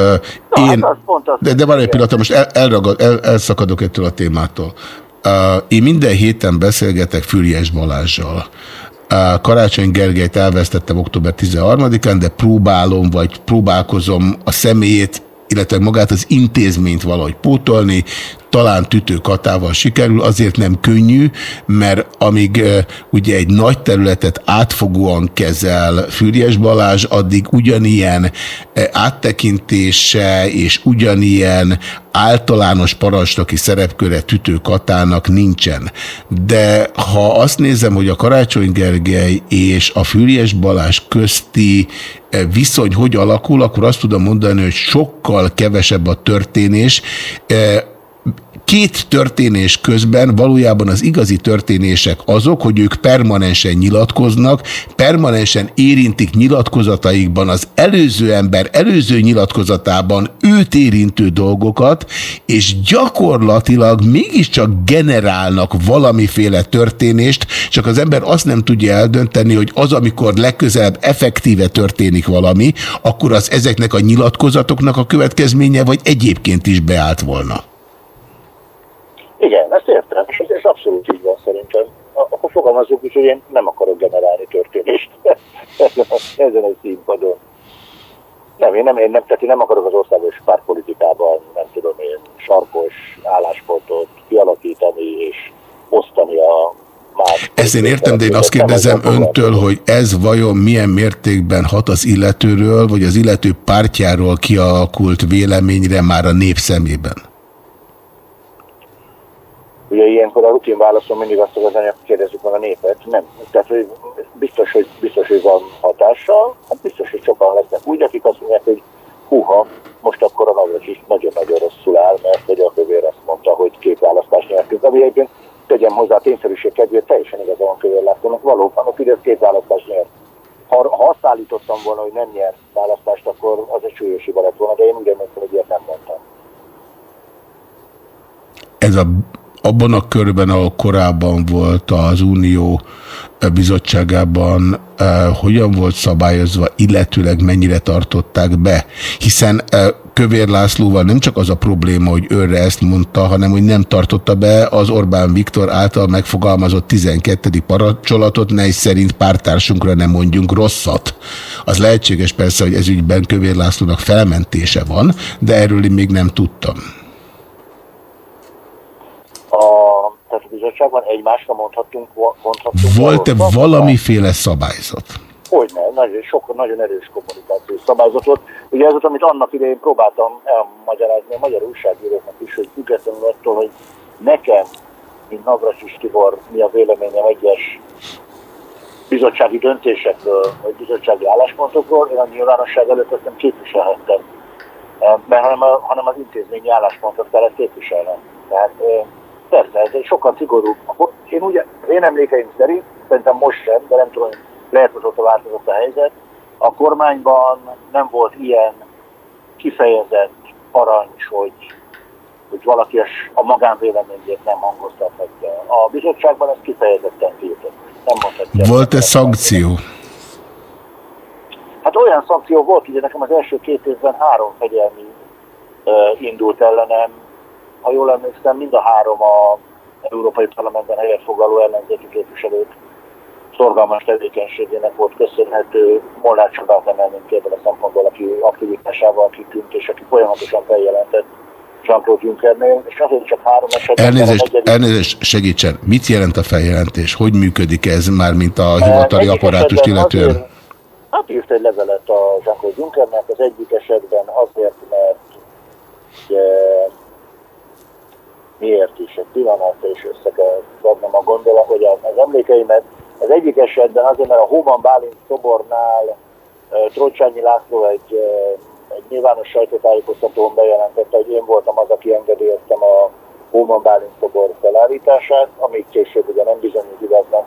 Na, én, hát az pont az de, de van egy pillanat, most el, elragad, el, elszakadok ettől a témától. Én minden héten beszélgetek Füriás Balázsjal. Karácsony Gergelyt elvesztettem október 13-án, de próbálom, vagy próbálkozom a személyét, illetve magát az intézményt valahogy pótolni talán tütőkatával sikerül, azért nem könnyű, mert amíg ugye egy nagy területet átfogóan kezel Fürjes Balázs, addig ugyanilyen áttekintése és ugyanilyen általános parancsnoki szerepköre tütőkatának nincsen. De ha azt nézem, hogy a Karácsony Gergely és a Fürjes Balázs közti viszony hogy alakul, akkor azt tudom mondani, hogy sokkal kevesebb a történés, két történés közben valójában az igazi történések azok, hogy ők permanensen nyilatkoznak, permanensen érintik nyilatkozataikban az előző ember előző nyilatkozatában őt érintő dolgokat, és gyakorlatilag mégiscsak generálnak valamiféle történést, csak az ember azt nem tudja eldönteni, hogy az, amikor legközelebb effektíve történik valami, akkor az ezeknek a nyilatkozatoknak a következménye, vagy egyébként is beállt volna. Igen, ezt értem, és ez abszolút így van szerintem. Akkor fogalmazunk is, hogy én nem akarok generálni történést ezen, a, ezen a színpadon. Nem, én nem, én nem, tehát én nem akarok az országos pártpolitikában, nem tudom én, sarkos álláspontot kialakítani és osztani a más. Ezt én értem, de én azt kérdezem öntől, hogy ez vajon milyen mértékben hat az illetőről, vagy az illető pártjáról kialakult véleményre már a nép szemében? Ugye ilyenkor a rutin válaszom mindig azt az anyag, kérdezzük meg a népet. Nem. Tehát hogy biztos, hogy, biztos, hogy van hatással, hát biztos, hogy sokan lesznek úgy, akik azt mondják, hogy húha, most a Navras is nagyon-nagyon rosszul áll, mert hogy a kövér azt mondta, hogy két választás nyertünk. Ami egyébként tegyem hozzá a tényszerűség kedvéért teljesen igaza van kövér Lászlónak. Valóban a Fidesz két választás nyert. Ha, ha azt állítottam volna, hogy nem nyert választást, akkor az egy súlyos hiba lett volna, de én úgy emlékszem, hogy ilyet nem mondtam. Ez a abban a körben, ahol korábban volt az Unió bizottságában, eh, hogyan volt szabályozva, illetőleg mennyire tartották be. Hiszen eh, Kövér Lászlóval nem csak az a probléma, hogy őre ezt mondta, hanem hogy nem tartotta be az Orbán Viktor által megfogalmazott 12. parancsolatot, mely szerint pártársunkra nem mondjunk rosszat. Az lehetséges persze, hogy ez ügyben Kövér Lászlónak felmentése van, de erről én még nem tudtam a bizottságban egymásra mondhatunk, mondhatunk Volt-e valamiféle szabályzat? Hogyne, nagyon, sok, nagyon erős kommunikációs szabályzat volt. Ugye ez az, amit annak idején próbáltam elmagyarázni a magyar újságíróknak is, hogy függetlenül attól, hogy nekem, mint Navracsis Tibor, mi a véleményem egyes bizottsági döntésekről, vagy bizottsági álláspontokról, én a nyilvánosság előtt ezt nem képviselhettem, mert hanem, a, hanem az intézményi álláspontot kellett képviselnem. Tehát persze, ez egy sokkal szigorúbb. Én ugye, én emlékeim szerint, szerintem most sem, de nem tudom, lehet, hogy ott változott a helyzet, a kormányban nem volt ilyen kifejezett parancs, hogy, hogy valaki a magánvéleményét nem hangoztathatja. A bizottságban ez kifejezetten tiltott. Nem mondhatja. Volt-e szankció? Hát olyan szankció volt, ugye nekem az első két évben három fegyelmi uh, indult ellenem. Ha jól emlékszem, mind a három a Európai Parlamentben helyet foglaló ellenzéki képviselőt szorgalmas tevékenységének volt köszönhető. Molnár Csodát emelnénk ebből a szempontból, aki aktivitásával kitűnt, és aki folyamatosan feljelentett Jean-Claude Junckernél, és azért csak három esetben... Elnézést, egyedik... elnézést, segítsen. Mit jelent a feljelentés? Hogy működik ez már, mint a hivatali apparátust illetően? Azért, hát írt egy levelet a Jean-Claude Junckernek, az egyik esetben azért, mert ugye, miért is egy pillanat, és össze kell adnom a gondolat, hogy az emlékeimet az egyik esetben azért, mert a Hóban Bálint szobornál Trocsányi László egy, egy nyilvános sajtótájékoztatón bejelentette, hogy én voltam az, aki engedélyeztem a Hóban Bálint szobor felállítását, amíg később ugye nem bizonyult igaznak.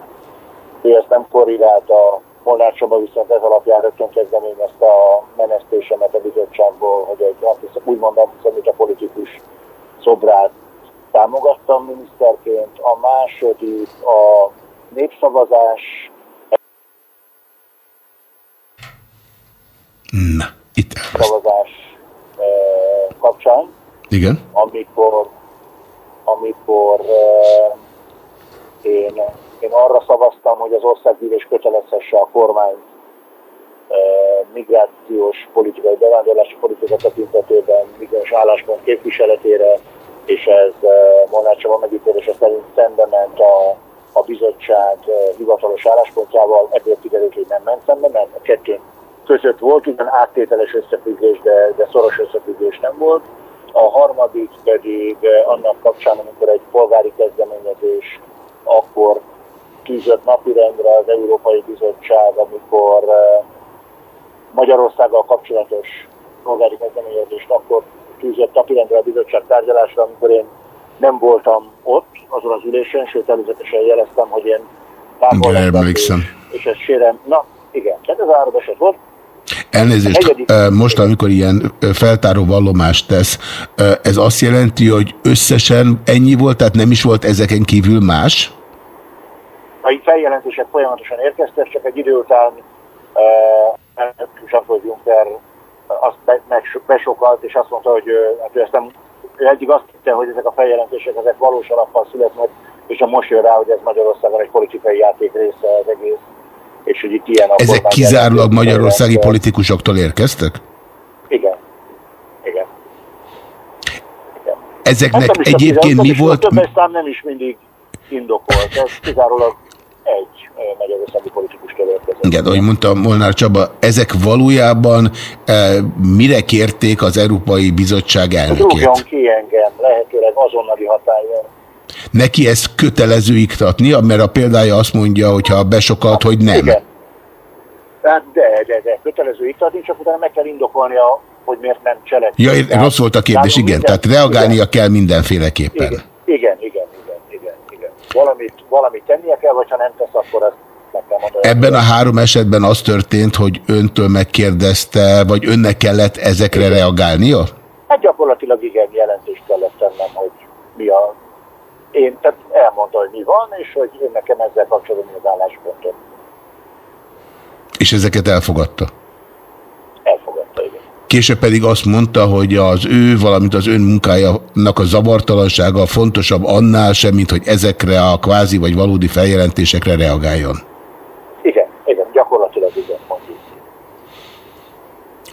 Ő ezt nem korrigálta, Molnár Csaba viszont ez alapján rögtön kezdeményezte a menesztésemet a bizottságból, hogy egy úgymond a politikus szobrát támogattam miniszterként. A második a népszavazás. Na, itt Szavazás eh, kapcsán. Igen. Amikor, amikor eh, én, én arra szavaztam, hogy az országgyűlés kötelezhesse a kormány eh, migrációs politikai, bevándorlási politika tekintetében migráns álláspont képviseletére, és ez Molnár Csaba megítélése szerint szembe ment a a bizottság eh, hivatalos álláspontjával, ebből kiderült, hogy nem ment szembe, mert a kettő között volt ugyan áttételes összefüggés, de, de szoros összefüggés nem volt. A harmadik pedig eh, annak kapcsán, amikor egy polgári kezdeményezés akkor tűzött napirendre az Európai Bizottság, amikor eh, Magyarországgal kapcsolatos polgári kezdeményezést akkor tűzött napirendre a bizottság tárgyalásra, amikor én nem voltam ott azon az ülésen, sőt előzetesen jeleztem, hogy én távol emlékszem. És, és ez sérem. Na, igen, tehát ez árabb eset volt. Elnézést, egyedik... most amikor ilyen feltáró vallomást tesz, ez azt jelenti, hogy összesen ennyi volt, tehát nem is volt ezeken kívül más? A feljelentések folyamatosan érkeztek, csak egy idő után Jean-Claude Juncker azt be, meg, besokalt, és azt mondta, hogy hát ő ezt nem ő eddig azt hitte, hogy ezek a feljelentések ezek valós alappal születnek, és a most jön rá, hogy ez Magyarországon egy politikai játék része az egész. És hogy itt ilyen Ezek kizárólag magyarországi de... politikusoktól érkeztek? Igen. Igen. Igen. Ezeknek hát egyébként mi volt? A többes szám nem is mindig indokolt, ez kizárólag egy magyarországi politikus érkezett. Igen, ahogy mondta Molnár Csaba, ezek valójában e, mire kérték az Európai Bizottság elnökét? Rúgjon ki engem, lehetőleg azonnali hatályon. Neki ezt kötelező iktatnia, mert a példája azt mondja, hogyha besokalt, hogy nem. Igen. Hát de, de, de, kötelező iktatni, csak utána meg kell indokolnia, hogy miért nem cselekszik. Ja, rossz volt a kérdés, igen, minden, tehát reagálnia igen. kell mindenféleképpen. Igen, igen, igen. Valamit, valamit tennie kell, vagy ha nem tesz, akkor ezt Ebben a három esetben az történt, hogy öntől megkérdezte, vagy önnek kellett ezekre igen. reagálnia? Hát gyakorlatilag igen, jelentést kellett tennem, hogy mi a... Én, tehát elmondta, hogy mi van, és hogy én nekem ezzel kapcsolatban az álláspontom. És ezeket elfogadta? Igen. Később pedig azt mondta, hogy az ő, valamint az ön munkájának a zavartalansága fontosabb annál sem, mint hogy ezekre a kvázi vagy valódi feljelentésekre reagáljon.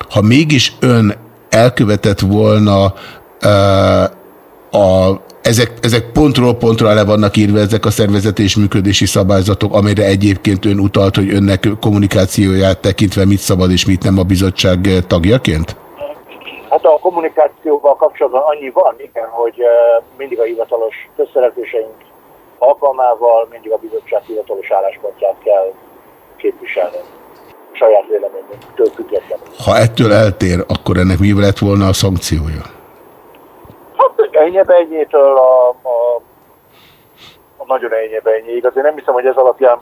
Ha mégis ön elkövetett volna uh, a ezek, ezek pontról pontra le vannak írva ezek a szervezeti és működési szabályzatok, amire egyébként ön utalt, hogy önnek kommunikációját tekintve mit szabad és mit nem a bizottság tagjaként? Hát a kommunikációval kapcsolatban annyi van, igen, hogy mindig a hivatalos közszeretéseink alkalmával mindig a bizottság hivatalos álláspontját kell képviselni saját véleményünktől függetlenül. Ha ettől eltér, akkor ennek mi lett volna a szankciója? Hát ennyi-ennyitől a, a, a nagyon ennyi-ennyig. Azért nem hiszem, hogy ez alapján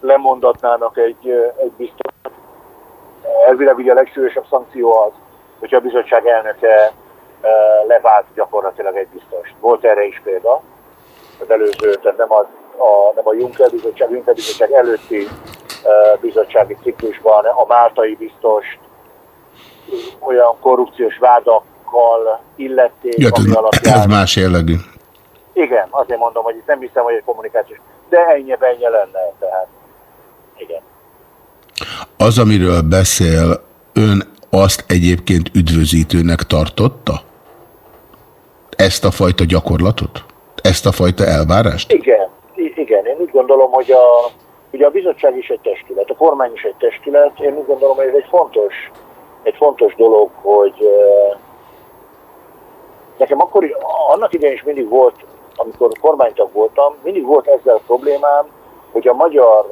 lemondatnának egy, egy biztos. Elvileg ugye a legsúlyosabb szankció az, hogyha a bizottság elnöke levált gyakorlatilag egy biztos. Volt erre is példa, az előző, tehát nem, az, a, nem a Juncker bizottság, Juncker bizottság előtti bizottsági ciklusban a Máltai biztos olyan korrupciós vádakkal illették, ja, ami alapján... Ez más jellegű. Igen, azért mondom, hogy itt nem hiszem, hogy egy kommunikációs, de ennyi ennyi lenne, tehát igen. Az, amiről beszél, ön azt egyébként üdvözítőnek tartotta? Ezt a fajta gyakorlatot? Ezt a fajta elvárást? Igen, igen. Én úgy gondolom, hogy a, ugye a bizottság is egy testület, a kormány is egy testület. Én úgy gondolom, hogy ez egy fontos, egy fontos dolog, hogy nekem akkor, annak idején is mindig volt, amikor kormánytag voltam, mindig volt ezzel problémám, hogy a magyar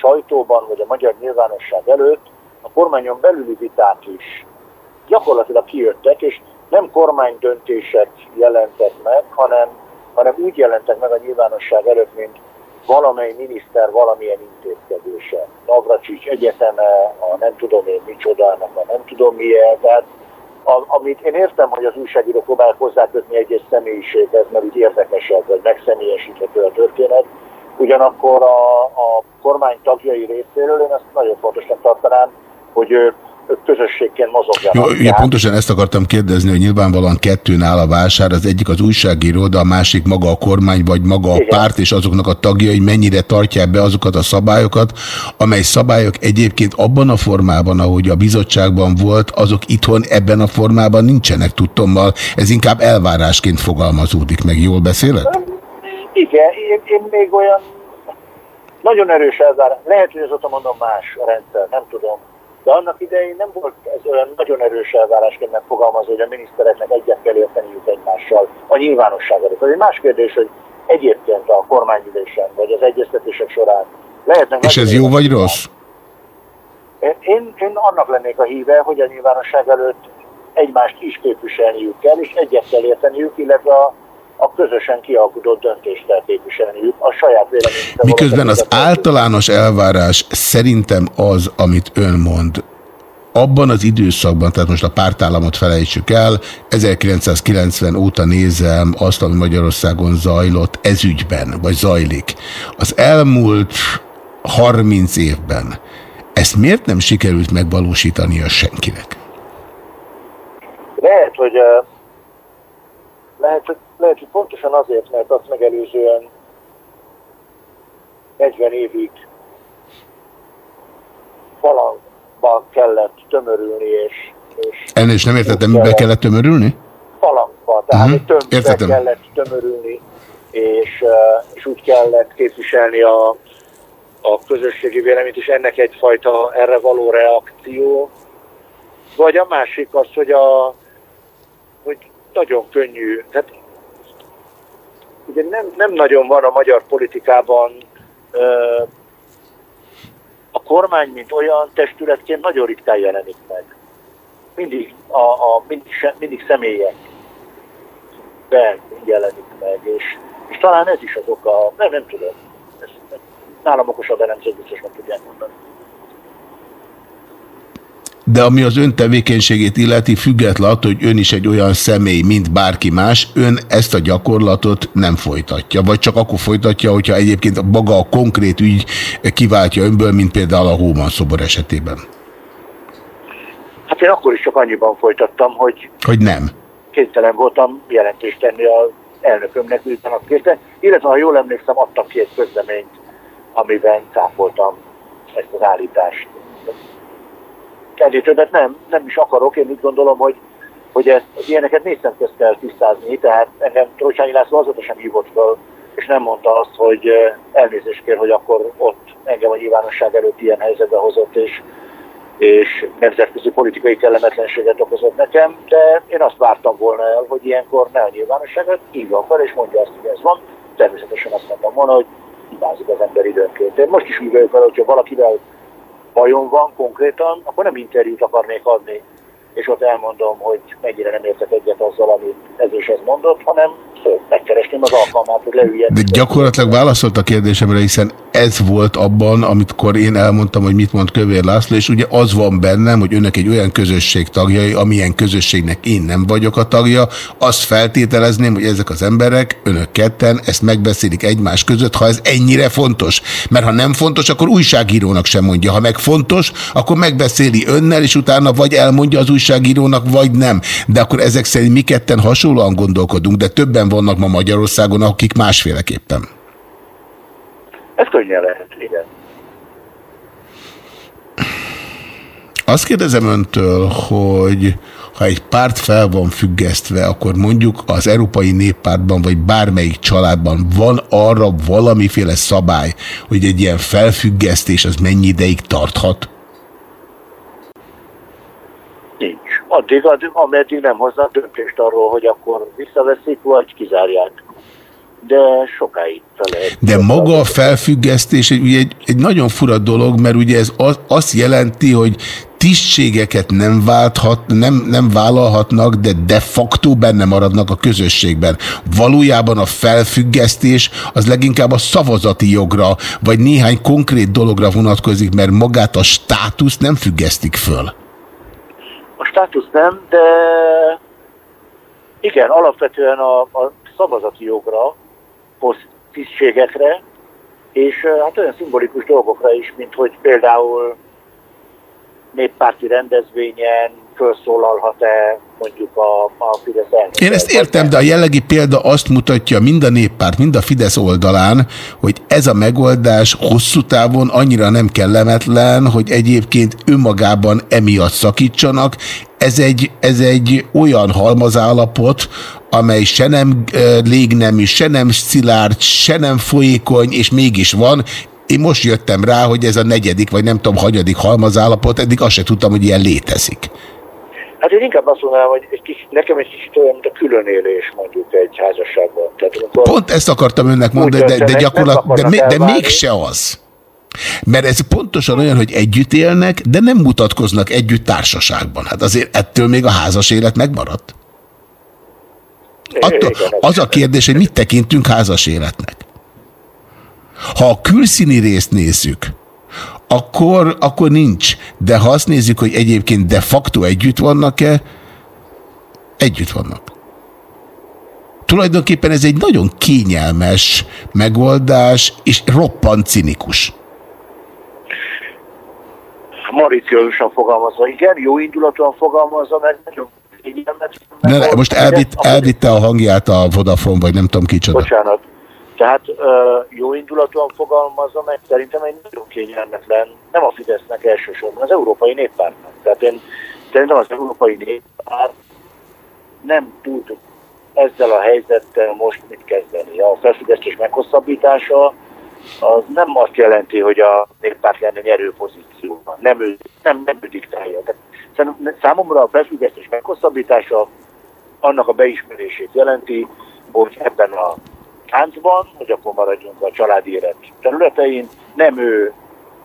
sajtóban, vagy a magyar nyilvánosság előtt a kormányon belüli viták is gyakorlatilag kijöttek, és nem kormány döntések jelentek meg, hanem, hanem úgy jelentek meg a nyilvánosság előtt, mint valamely miniszter valamilyen intézkedése. Navracsics egyeteme, a nem tudom én micsoda, a nem tudom milyen, tehát a, amit én értem, hogy az újságíró próbál hozzákötni egy-egy személyiséghez, mert úgy érdekesebb, vagy megszemélyesíthető a történet, ugyanakkor a, a kormány tagjai részéről én azt nagyon fontosnak tartanám, hogy ők közösségként mozogjanak. Jó, ugye pontosan ezt akartam kérdezni, hogy nyilvánvalóan kettőn áll a vásár, az egyik az újságíró, de a másik maga a kormány, vagy maga a Igen. párt, és azoknak a tagjai mennyire tartják be azokat a szabályokat, amely szabályok egyébként abban a formában, ahogy a bizottságban volt, azok itthon ebben a formában nincsenek tudtommal. Ez inkább elvárásként fogalmazódik meg. Jól beszélek? Igen, én, én még olyan nagyon erős elvárás. Lehet, hogy azóta mondom más a rendszer, nem tudom de annak idején nem volt ez olyan nagyon erős elvárásként megfogalmazva, hogy a minisztereknek egyet kell érteniük egymással a nyilvánosság előtt. Ez egy más kérdés, hogy egyébként a kormányülésen, vagy az egyeztetések során lehetnek... És ez jó vagy rossz? Én, én annak lennék a híve, hogy a nyilvánosság előtt egymást is képviselniük kell, és egyet kell érteniük, illetve a a közösen kialkudott döntést kell képviselniük, a saját véleményükre. Miközben az általános elvárás szerintem az, amit ön mond, abban az időszakban, tehát most a pártállamot felejtsük el, 1990 óta nézem azt, ami Magyarországon zajlott ezügyben, vagy zajlik. Az elmúlt 30 évben ezt miért nem sikerült megvalósítani a senkinek? Lehet, hogy lehet, hogy lehet, hogy pontosan azért, mert azt megelőzően 40 évig falangba kellett tömörülni, és... és Ennél is nem értettem, mibe kellett tömörülni? Falangba, tehát uh -huh. tömbbe Értettem. kellett tömörülni, és, és úgy kellett képviselni a, a közösségi véleményt, és ennek egyfajta erre való reakció. Vagy a másik az, hogy a hogy nagyon könnyű, tehát ugye nem, nem nagyon van a magyar politikában ö, a kormány, mint olyan testületként nagyon ritkán jelenik meg. Mindig, a, a, mindig, mindig személyek be jelenik meg, és, és talán ez is az oka, nem, nem tudom. Ez, nálam okosabb elemzők biztos meg tudják mondani de ami az ön tevékenységét illeti, független attól, hogy ön is egy olyan személy, mint bárki más, ön ezt a gyakorlatot nem folytatja, vagy csak akkor folytatja, hogyha egyébként maga a konkrét ügy kiváltja önből, mint például a Hóman szobor esetében. Hát én akkor is csak annyiban folytattam, hogy... Hogy nem. Kénytelen voltam jelentést tenni az elnökömnek, miután azt kérte, illetve ha jól emlékszem, adtam két közleményt, amiben cáfoltam ezt az állítást ennél többet nem, nem is akarok, én úgy gondolom, hogy, hogy ezt, az ilyeneket négy közt kell tisztázni, tehát engem Trocsányi László azóta sem hívott föl, és nem mondta azt, hogy elnézést kér, hogy akkor ott engem a nyilvánosság előtt ilyen helyzetbe hozott, és, és nemzetközi politikai kellemetlenséget okozott nekem, de én azt vártam volna el, hogy ilyenkor ne a nyilvánosságot hívjon fel, és mondja azt, hogy ez van. Természetesen azt mondtam volna, hogy hibázik az ember időnként. Én most is úgy vagyok vele, hogyha valakivel bajom van konkrétan, akkor nem interjút akarnék adni, és ott elmondom, hogy mennyire nem értek egyet azzal, amit ez és ez mondott, hanem megkeresném az alkalmát, hogy leüljen. De gyakorlatilag válaszolt a kérdésemre, hiszen ez volt abban, amikor én elmondtam, hogy mit mond Kövér László, és ugye az van bennem, hogy önök egy olyan közösség tagjai, amilyen közösségnek én nem vagyok a tagja, azt feltételezném, hogy ezek az emberek, önök ketten ezt megbeszélik egymás között, ha ez ennyire fontos. Mert ha nem fontos, akkor újságírónak sem mondja. Ha meg fontos, akkor megbeszéli önnel, és utána vagy elmondja az újságírónak, vagy nem. De akkor ezek szerint mi ketten hasonlóan gondolkodunk, de többen vannak ma Magyarországon, akik másféleképpen. Ez könnyen lehet, igen. Azt kérdezem öntől, hogy ha egy párt fel van függesztve, akkor mondjuk az Európai Néppártban, vagy bármelyik családban van arra valamiféle szabály, hogy egy ilyen felfüggesztés az mennyi ideig tarthat? Nincs. Addig, addig ameddig nem hoznak döntést arról, hogy akkor visszaveszik, vagy kizárják de sokáig fel De maga a felfüggesztés ugye egy, egy nagyon fura dolog, mert ugye ez az, azt jelenti, hogy tisztségeket nem, válthat, nem, nem vállalhatnak, de de facto benne maradnak a közösségben. Valójában a felfüggesztés az leginkább a szavazati jogra, vagy néhány konkrét dologra vonatkozik, mert magát a státusz nem függesztik föl. A státusz nem, de igen, alapvetően a, a szavazati jogra, tisztségekre, és hát olyan szimbolikus dolgokra is, mint hogy például néppárti rendezvényen felszólalhat-e mondjuk a, a Fidesz elnök. Én ezt értem, de a jellegi példa azt mutatja mind a néppárt, mind a Fidesz oldalán, hogy ez a megoldás hosszú távon annyira nem kellemetlen, hogy egyébként önmagában emiatt szakítsanak. Ez egy, ez egy olyan halmazállapot, amely se nem légnemű, se nem szilárd, se nem folyékony, és mégis van. Én most jöttem rá, hogy ez a negyedik, vagy nem tudom, hanyadik halmazállapot, eddig azt se tudtam, hogy ilyen létezik. Hát én inkább azt mondanám, hogy egy kis, nekem egy kicsit olyan, mint a különélés mondjuk egy házasságban. Tehát, Pont ezt akartam önnek mondani, de, de gyakorlatilag, de, de mégse az. Mert ez pontosan olyan, hogy együtt élnek, de nem mutatkoznak együtt társaságban. Hát azért ettől még a házas élet megmaradt. Attól, az a kérdés, hogy mit tekintünk házas életnek. Ha a külszíni részt nézzük, akkor, akkor nincs. De ha azt nézzük, hogy egyébként de facto együtt vannak-e, együtt vannak. Tulajdonképpen ez egy nagyon kényelmes megoldás, és roppant cinikus. Mauriciózusan fogalmazva, igen, jó indulatúan fogalmazva, mert nagyon ne, ne, most elvitt, elvitte a hangját a Vodafone, vagy nem tudom kicsoda. Bocsánat. Tehát jó indulatúan fogalmazza meg, szerintem egy nagyon kényelmetlen, nem a Fidesznek elsősorban, az Európai Néppártnak. Tehát én szerintem az Európai Néppárt nem tud ezzel a helyzettel most mit kezdeni. A felfüggesztés meghosszabbítása az nem azt jelenti, hogy a néppárt lenne nyerő pozícióban. Nem ő, nem, nem ő diktálja. Tehát Számomra a felfüggesztés meghosszabbítása annak a beismerését jelenti, hogy ebben a táncban, hogy akkor maradjunk a családi élet területein, nem ő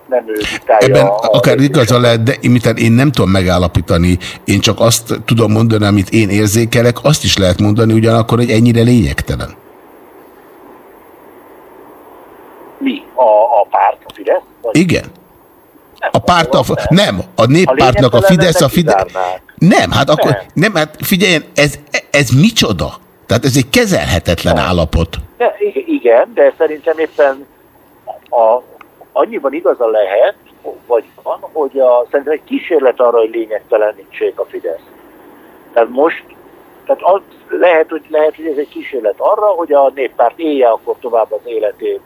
nem ő Ebben akár igaza lehet, de miután én nem tudom megállapítani, én csak azt tudom mondani, amit én érzékelek, azt is lehet mondani ugyanakkor, hogy ennyire lényegtelen. Mi? A, a párt, a Fidesz? Vagy? Igen. A párt, a, nem, a néppártnak a Fidesz, a Fidesz. Nem, hát akkor, nem, nem hát figyeljen, ez, ez micsoda? Tehát ez egy kezelhetetlen nem. állapot. De, igen, de szerintem éppen a, annyiban igaza lehet, vagy van, hogy a, szerintem egy kísérlet arra, hogy lényegtelenítsék a Fidesz. Tehát most, tehát az lehet, hogy, lehet, hogy ez egy kísérlet arra, hogy a néppárt élje akkor tovább az életét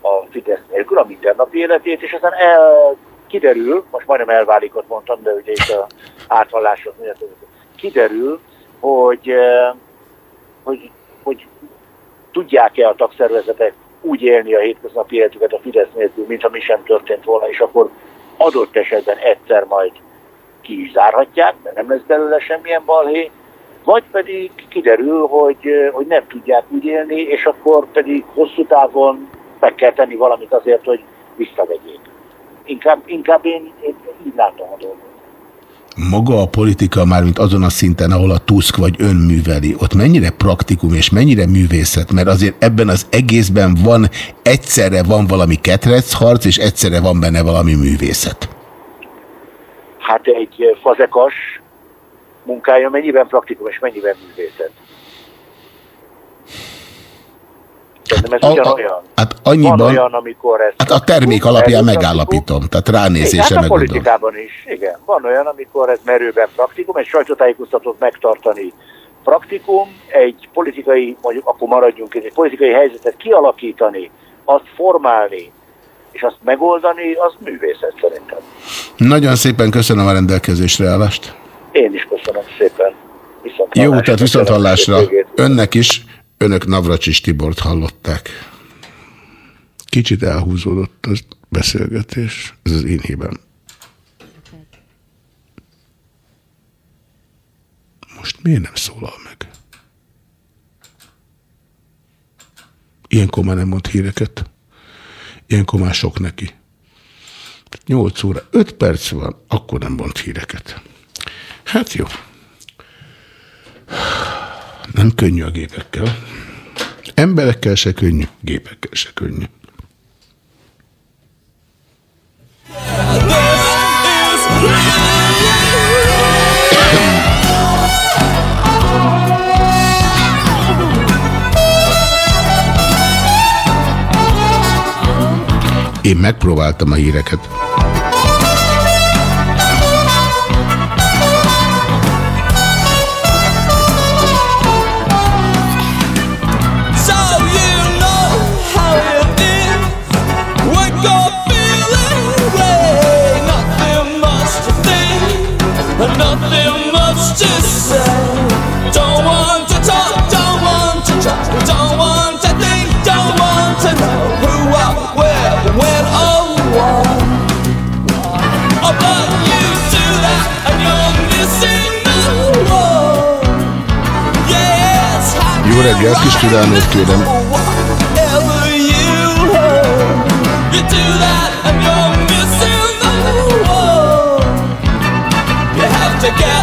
a Fidesz nélkül a mindennapi életét, és aztán el, kiderül, most majdnem elválik, ott mondtam, de ugye itt a áthallások miatt kiderül, hogy, eh, hogy, hogy tudják-e a tagszervezetek úgy élni a hétköznapi életüket a Fidesz nélkül, mintha mi sem történt volna, és akkor adott esetben egyszer majd ki is zárhatják, mert nem lesz belőle semmilyen balhé, vagy pedig kiderül, hogy, eh, hogy nem tudják úgy élni, és akkor pedig hosszú távon meg kell tenni valamit azért, hogy visszavegyék. Inkább, inkább én, én így látom a dolgot maga a politika már, mint azon a szinten, ahol a Tusk vagy ön műveli, ott mennyire praktikum és mennyire művészet? Mert azért ebben az egészben van, egyszerre van valami ketrecharc, és egyszerre van benne valami művészet. Hát egy fazekas munkája mennyiben praktikum és mennyiben művészet? Szerintem ez a, ugyanolyan. Hát annyiban, Van olyan, amikor ez... Hát a termék alapján megállapítom, tehát ránézése hát a politikában is, igen. Van olyan, amikor ez merőben praktikum, egy sajtótájékoztatót megtartani praktikum, egy politikai, mondjuk akkor maradjunk egy politikai helyzetet kialakítani, azt formálni, és azt megoldani, az művészet szerintem. Nagyon szépen köszönöm a rendelkezésre állást. Én is köszönöm szépen. Viszont Jó, tehát viszont hallásra. Önnek is. Önök Navracsis Tibort hallották. Kicsit elhúzódott a beszélgetés. Ez az én hibám. Most miért nem szólal meg? Ilyenkor már nem mond híreket. Ilyenkor már sok neki. 8 óra, 5 perc van, akkor nem mond híreket. Hát jó. Nem könnyű a gépekkel. Emberekkel se könnyű, gépekkel se könnyű. Én megpróbáltam a híreket. Jó reggelt, kis türelmét kérem. get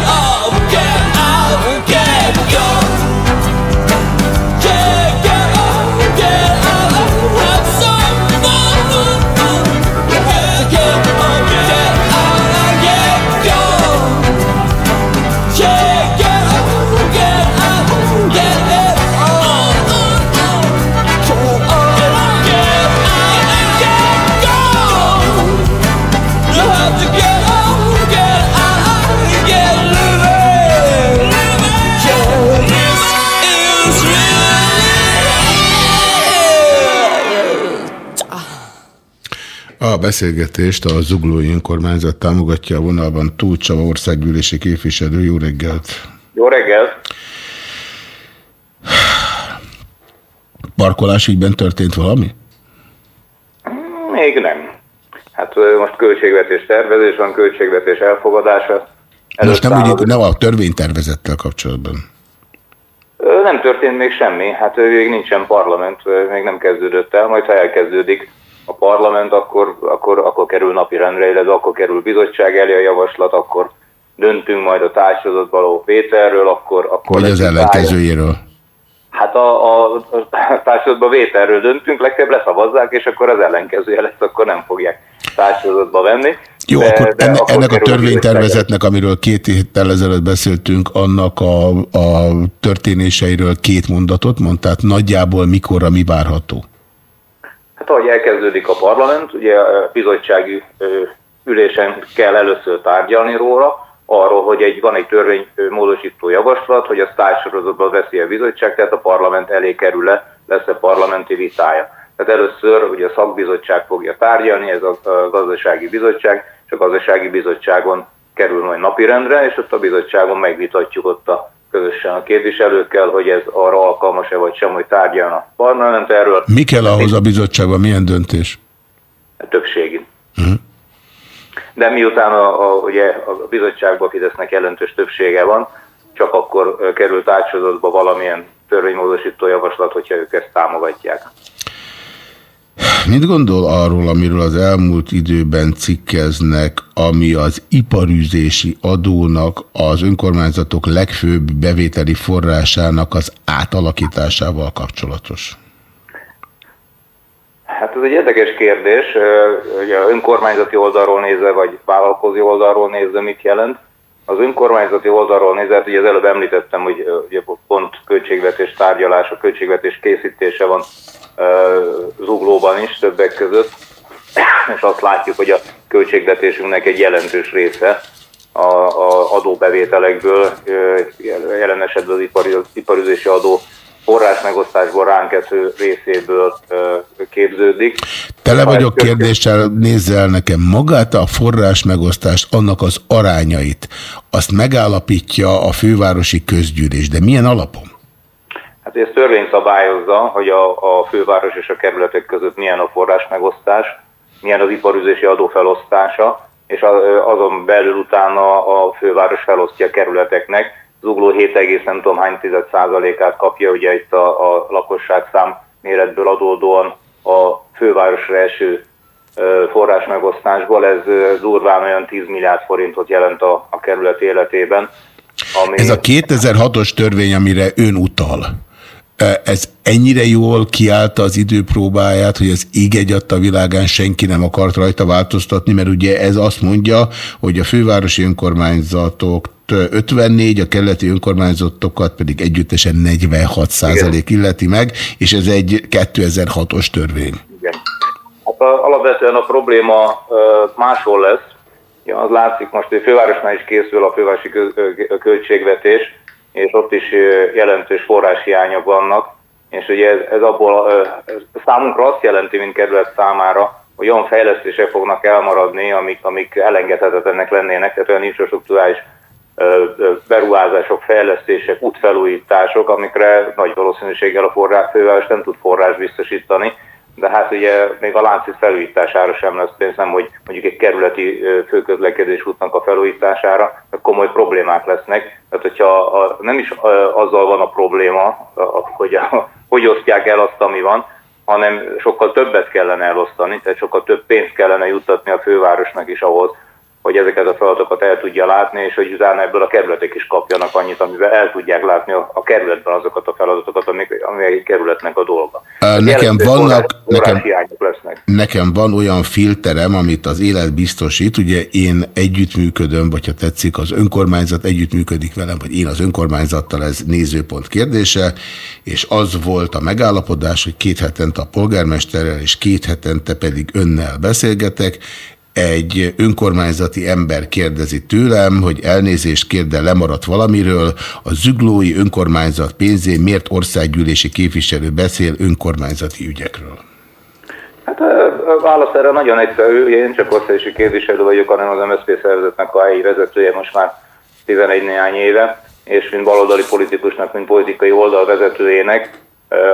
A beszélgetést a Zuglói Önkormányzat támogatja a vonalban Túl Csaba országgyűlési képviselő. Jó reggelt! Jó reggelt! Parkolás ügyben történt valami? Még nem. Hát most költségvetés tervezés van, költségvetés elfogadása. Most nem, úgy, nem a törvénytervezettel kapcsolatban. Nem történt még semmi, hát még nincsen parlament, még nem kezdődött el, majd ha elkezdődik, a parlament, akkor, akkor, akkor kerül napirendre, illetve akkor kerül bizottság elé a javaslat, akkor döntünk majd a társadalmat való vételről, akkor... akkor Vagy az ellenkezőjéről. Hát a, a, a társadalmatba vételről döntünk, legfeljebb leszavazzák, és akkor az ellenkezője lesz, akkor nem fogják társadalmatba venni. Jó, de, akkor, de enne, akkor ennek a törvénytervezetnek, amiről két héttel ezelőtt beszéltünk, annak a, a történéseiről két mondatot mond, tehát nagyjából mikorra mi várható? Hát ahogy elkezdődik a parlament, ugye a bizottsági ülésen kell először tárgyalni róla, arról, hogy egy, van egy törvénymódosító javaslat, hogy a társadalomban veszi a bizottság, tehát a parlament elé kerül-e, lesz-e parlamenti vitája. Tehát először ugye a szakbizottság fogja tárgyalni, ez a gazdasági bizottság, és a gazdasági bizottságon kerül majd napirendre, és ott a bizottságon megvitatjuk ott a közösen a képviselőkkel, hogy ez arra alkalmas-e vagy sem, hogy tárgyaljon a parlament erről. Mi kell ahhoz a bizottságban, milyen döntés? A többségi. Uh -huh. De miután a, a, ugye a bizottságban Fidesznek jelentős többsége van, csak akkor került átsorozatba valamilyen törvénymódosító javaslat, hogyha ők ezt támogatják. Mit gondol arról, amiről az elmúlt időben cikkeznek, ami az iparűzési adónak az önkormányzatok legfőbb bevételi forrásának az átalakításával kapcsolatos? Hát ez egy érdekes kérdés, ugye önkormányzati oldalról nézve, vagy vállalkozó oldalról nézve mit jelent. Az önkormányzati oldalról nézve, hát ugye az előbb említettem, hogy ugye pont költségvetés tárgyalása, költségvetés készítése van zuglóban is többek között, és azt látjuk, hogy a költségvetésünknek egy jelentős része a, a adóbevételekből, jelen esetben az ipari, iparüzési adó forrás megosztásból ránk eső részéből képződik. Tele vagyok kérdéssel, nézzel nekem magát a forrás megosztást, annak az arányait, azt megállapítja a fővárosi közgyűlés, de milyen alapon? Hát ez törvény szabályozza, hogy a, a főváros és a kerületek között milyen a forrás megosztás, milyen az iparüzési adó felosztása, és azon belül utána a főváros felosztja a kerületeknek, Zugló 7, nem tudom hány tized százalékát kapja, ugye itt a, a lakosság szám méretből adódóan a fővárosra eső forrás megosztásból, ez durván olyan 10 milliárd forintot jelent a, a kerület életében. Ami... Ez a 2006-os törvény, amire ön utal, ez ennyire jól kiállta az időpróbáját, hogy az ég a világán senki nem akart rajta változtatni, mert ugye ez azt mondja, hogy a fővárosi önkormányzatok 54, a keleti önkormányzatokat pedig együttesen 46 százalék illeti meg, és ez egy 2006-os törvény. Igen. Hát alapvetően a probléma máshol lesz. Ja, az látszik most, hogy fővárosnál is készül a fővárosi költségvetés, és ott is jelentős forráshiányok vannak, és ugye ez, ez abból ez számunkra azt jelenti, mint kerület számára, hogy olyan fejlesztések fognak elmaradni, amik, amik elengedhetetlenek lennének, tehát olyan infrastruktúrális beruházások, fejlesztések, útfelújítások, amikre nagy valószínűséggel a forrás, főváros nem tud forrás biztosítani, de hát ugye még a lánci felújítására sem lesz pénz, nem hogy mondjuk egy kerületi főközlekedés útnak a felújítására, komoly problémák lesznek. Tehát hogyha a, nem is azzal van a probléma, hogy a, hogy osztják el azt, ami van, hanem sokkal többet kellene elosztani, tehát sokkal több pénzt kellene juttatni a fővárosnak is ahhoz, hogy ezeket a feladatokat el tudja látni, és hogy utána ebből a kerületek is kapjanak annyit, amivel el tudják látni a, a kerületben azokat a feladatokat, amik, ami egy kerületnek a dolga. Nekem vannak, nekem, lesznek. nekem van olyan filterem, amit az élet biztosít, ugye én együttműködöm, vagy ha tetszik, az önkormányzat együttműködik velem, vagy én az önkormányzattal, ez nézőpont kérdése, és az volt a megállapodás, hogy két hetente a polgármesterrel, és két hetente pedig önnel beszélgetek, egy önkormányzati ember kérdezi tőlem, hogy elnézést kér, de lemaradt valamiről, a züglói önkormányzat pénzén miért országgyűlési képviselő beszél önkormányzati ügyekről? Hát a válasz erre nagyon egyszerű. Én csak országgyűlési képviselő vagyok, hanem az MSZP szervezetnek a helyi vezetője most már 11 néhány éve, és mint baloldali politikusnak, mint politikai oldal vezetőjének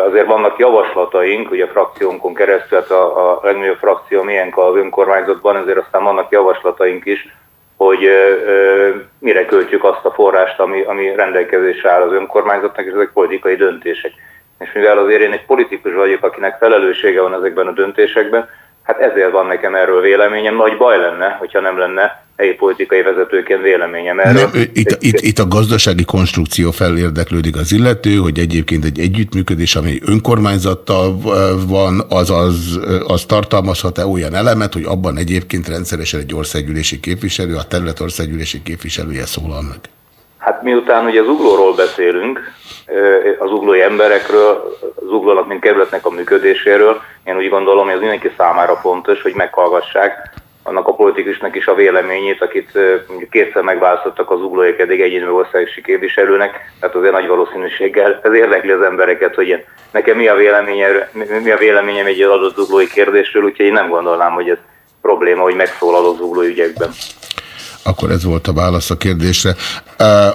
Azért vannak javaslataink, ugye a frakciónkon keresztül, hát a, a legnagyobb frakció milyen az önkormányzatban, ezért aztán vannak javaslataink is, hogy ö, mire költjük azt a forrást, ami, ami rendelkezésre áll az önkormányzatnak, és ezek politikai döntések. És mivel azért én egy politikus vagyok, akinek felelőssége van ezekben a döntésekben, Hát ezért van nekem erről véleményem. Nagy baj lenne, hogyha nem lenne helyi politikai vezetőként véleményem erről. Nem, itt, itt, itt a gazdasági konstrukció felérdeklődik az illető, hogy egyébként egy együttműködés, ami önkormányzattal van, az, az, az tartalmazhat-e olyan elemet, hogy abban egyébként rendszeresen egy országgyűlési képviselő, a terület országgyűlési képviselője szólal meg? Hát miután ugye az uglóról beszélünk, az uglói emberekről, az uglónak, mint kerületnek a működéséről, én úgy gondolom, hogy ez mindenki számára fontos, hogy meghallgassák annak a politikusnak is a véleményét, akit mondjuk kétszer megválasztottak az uglóik eddig egyéni országosi képviselőnek, tehát azért nagy valószínűséggel ez érdekli az embereket, hogy nekem mi a, véleményem, mi a véleményem egy adott zuglói kérdésről, úgyhogy én nem gondolnám, hogy ez probléma, hogy megszólalok zuglói ügyekben. Akkor ez volt a válasz a kérdésre.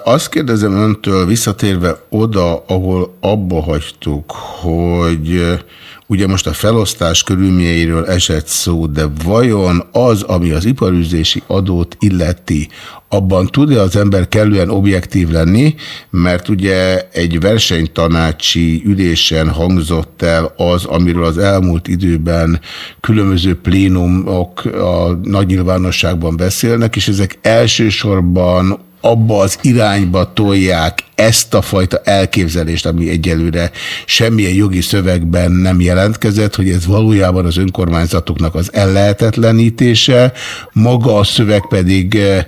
Azt kérdezem öntől visszatérve oda, ahol abba hagytuk, hogy Ugye most a felosztás körülményeiről esett szó, de vajon az, ami az iparüzési adót illeti, abban tud-e az ember kellően objektív lenni, mert ugye egy versenytanácsi ülésen hangzott el az, amiről az elmúlt időben különböző plénumok a nagy nyilvánosságban beszélnek, és ezek elsősorban abba az irányba tolják ezt a fajta elképzelést, ami egyelőre semmilyen jogi szövegben nem jelentkezett, hogy ez valójában az önkormányzatoknak az ellehetetlenítése, maga a szöveg pedig e,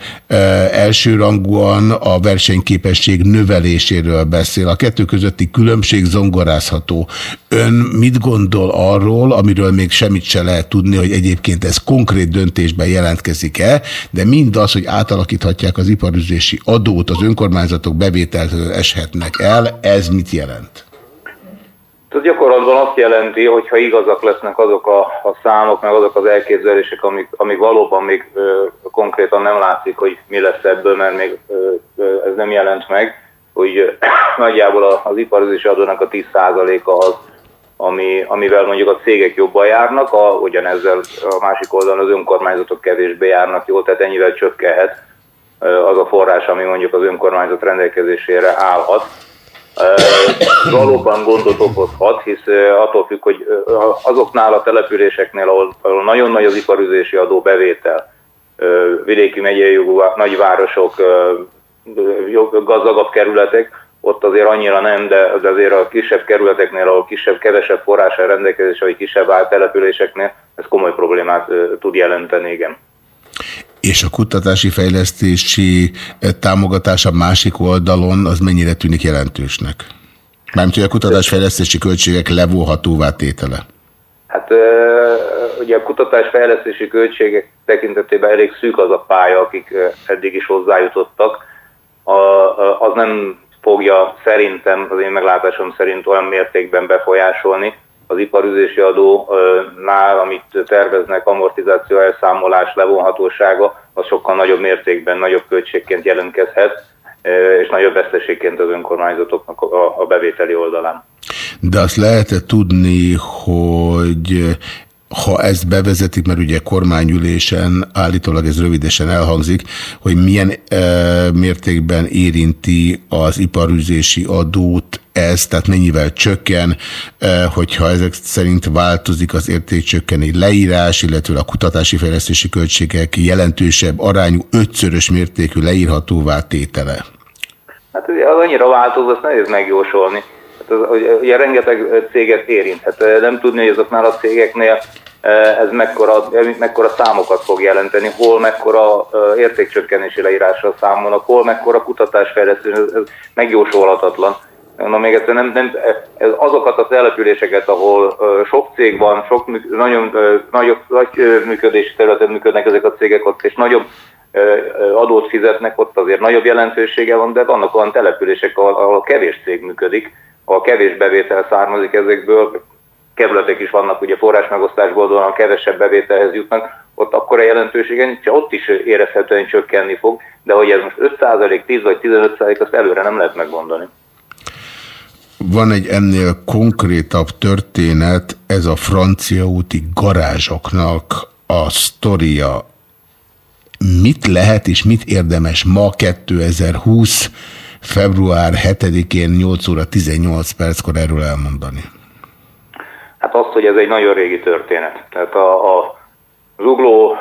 elsőrangúan a versenyképesség növeléséről beszél. A kettő közötti különbség zongorázható. Ön mit gondol arról, amiről még semmit se lehet tudni, hogy egyébként ez konkrét döntésben jelentkezik-e, de mindaz, hogy átalakíthatják az iparüzési adót az önkormányzatok bevételt eshetnek el. Ez mit jelent? Ez gyakorlatban azt jelenti, hogy ha igazak lesznek azok a, a számok, meg azok az elképzelések, amik, amik valóban még ö, konkrétan nem látszik, hogy mi lesz ebből, mert még ö, ö, ez nem jelent meg, hogy ö, nagyjából az iparozési adónak a 10%-a az, ami, amivel mondjuk a cégek jobban járnak, a, ugyanezzel a másik oldalon az önkormányzatok kevésbé járnak jól, tehát ennyivel csökkenhet az a forrás, ami mondjuk az önkormányzat rendelkezésére állhat. Valóban gondot okozhat, hisz attól függ, hogy azoknál a településeknél, ahol nagyon nagy az iparüzési adó bevétel, vidéki megyei jogú nagyvárosok, gazdagabb kerületek, ott azért annyira nem, de, azért a kisebb kerületeknél, ahol kisebb, kevesebb forrása rendelkezés, vagy kisebb településeknél, ez komoly problémát tud jelenteni, igen és a kutatási fejlesztési eh, támogatás a másik oldalon az mennyire tűnik jelentősnek? Mármint, hogy a kutatásfejlesztési költségek levóhatóvá tétele. Hát ugye a kutatásfejlesztési költségek tekintetében elég szűk az a pálya, akik eddig is hozzájutottak. Az nem fogja szerintem, az én meglátásom szerint olyan mértékben befolyásolni, az iparüzési adónál, amit terveznek, amortizáció, elszámolás, levonhatósága, az sokkal nagyobb mértékben, nagyobb költségként jelentkezhet, és nagyobb veszteségként az önkormányzatoknak a bevételi oldalán. De azt lehet -e tudni, hogy ha ezt bevezetik, mert ugye kormányülésen állítólag ez rövidesen elhangzik, hogy milyen e, mértékben érinti az iparüzési adót ez, tehát mennyivel csökken, e, hogyha ezek szerint változik az értékcsökkeni leírás, illetve a kutatási fejlesztési költségek jelentősebb arányú ötszörös mértékű leírhatóvá tétele. Hát az annyira változó, azt nehéz megjósolni. Hát az, ugye rengeteg céget érinthet. Nem tudni, hogy azoknál a cégeknél ez mekkora, mekkora számokat fog jelenteni, hol mekkora értékcsökkenési leírásra számolnak, hol mekkora kutatásfejlesztés, ez megjósolhatatlan. Na még egyszer nem, nem, ez azokat a településeket, ahol sok cég van, sok nagyon nagyobb nagy működési területen működnek ezek a cégek ott, és nagyobb adót fizetnek, ott azért nagyobb jelentősége van, de vannak olyan települések, ahol, ahol kevés cég működik, ahol kevés bevétel származik ezekből, kerületek is vannak, ugye forrásmegosztásból a kevesebb bevételhez jutnak, ott akkora jelentősége nincs, ott is érezhetően csökkenni fog, de hogy ez most 5% 10 vagy 15% azt előre nem lehet megmondani. Van egy ennél konkrétabb történet, ez a francia úti garázsoknak a sztoria. Mit lehet és mit érdemes ma 2020 február 7-én 8 óra 18 perckor erről elmondani? Hát azt, hogy ez egy nagyon régi történet. Tehát a, a Zugló,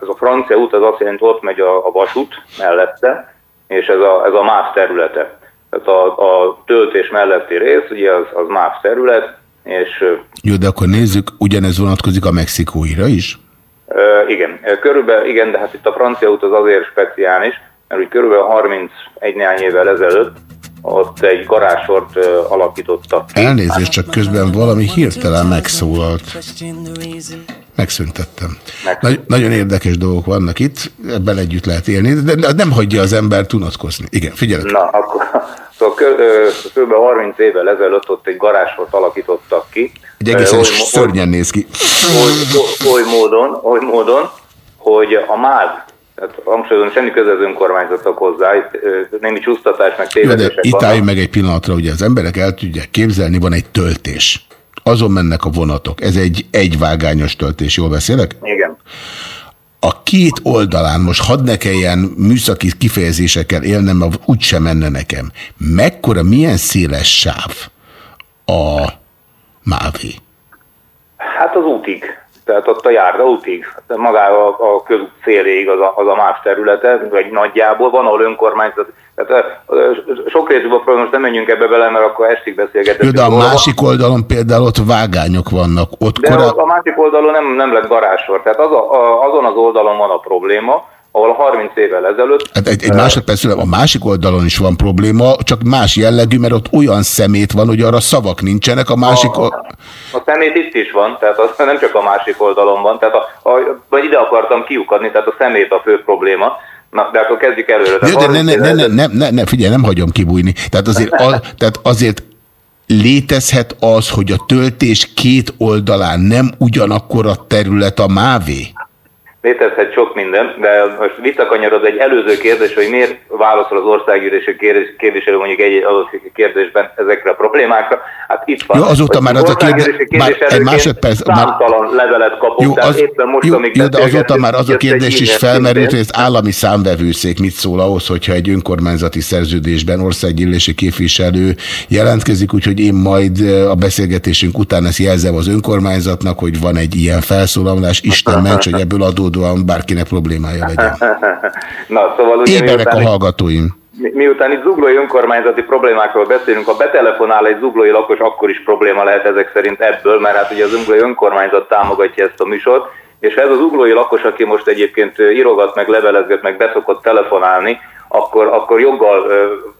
ez a francia út, az azt jelenti, ott megy a, a vasút mellette, és ez a, ez a MÁV területe. Tehát a, a töltés melletti rész, ugye az, az MÁV terület, és... Jó, de akkor nézzük, ugyanez vonatkozik a mexikóira is? Uh, igen, körülbelül, igen, de hát itt a francia út az azért speciális, mert úgy körülbelül 31 néhány évvel ezelőtt ott egy garázsort alakítottak. Elnézést, csak közben valami hirtelen megszólalt. Megszüntettem. Nagy, nagyon érdekes dolgok vannak itt, ebben együtt lehet élni, de nem hagyja az ember tunatkozni. Igen, figyelj. Na, akkor szóval kb. 30 évvel ezelőtt ott egy garázsort alakítottak ki. Egy egészen oly, szörnyen néz ki. Oly, oly, módon, oly módon, hogy a MÁV tehát hangsúlyozom, semmi köze az önkormányzatok hozzá, itt némi csúsztatás, meg tévedések Itt álljunk meg egy pillanatra, ugye az emberek el tudják képzelni, van egy töltés. Azon mennek a vonatok. Ez egy egyvágányos töltés, jól beszélek? Igen. A két oldalán, most hadd ne kelljen műszaki kifejezésekkel élnem, mert úgysem menne nekem. Mekkora, milyen széles sáv a mávé? Hát az útig. Tehát ott a járda útig. Magára a, közút széléig az a, az a más területe, vagy nagyjából van, ahol önkormányzat tehát sok részű a most nem menjünk ebbe bele, mert akkor estig beszélgetünk. De a másik oldalon például ott vágányok vannak. Ott De korá... a másik oldalon nem, nem lett garázsor. Tehát az a, a, azon az oldalon van a probléma, ahol 30 évvel ezelőtt... Hát egy, egy másodperc, a másik oldalon is van probléma, csak más jellegű, mert ott olyan szemét van, hogy arra szavak nincsenek, a másik... A, a, szemét itt is van, tehát az nem csak a másik oldalon van, tehát a, a, vagy ide akartam kiukadni, tehát a szemét a fő probléma, Na, de akkor kezdjük előre. De, de ne, ne, ne, ne, ne, ne, ne, figyelj, nem hagyom kibújni. Tehát azért, a, tehát azért létezhet az, hogy a töltés két oldalán nem ugyanakkor a terület a mávé? Létezhet sok minden, de most visszakanyarod egy előző kérdés, hogy miért válaszol az országgyűlési kérdésre mondjuk egy adott kérdésben ezekre a problémákra. Hát itt van. Jó, azóta már az a kérdés, már egy másodperc. Már, levelet kapunk, jó, az, éppen most, jó, jó, de azóta már az a kérdés is felmerült, hogy az állami számvevőszék mit szól ahhoz, hogyha egy önkormányzati szerződésben országgyűlési képviselő jelentkezik, úgyhogy én majd a beszélgetésünk után ezt jelzem az önkormányzatnak, hogy van egy ilyen felszólalás, Isten ments, hogy ebből adódó adódóan bárkinek problémája legyen. Na, szóval ugye Éberek a hallgatóim. Mi, miután itt zuglói önkormányzati problémákról beszélünk, ha betelefonál egy zuglói lakos, akkor is probléma lehet ezek szerint ebből, mert hát ugye az zuglói önkormányzat támogatja ezt a műsort, és ha ez az uglói lakos, aki most egyébként írogat, meg levelezget, meg beszokott telefonálni, akkor, akkor joggal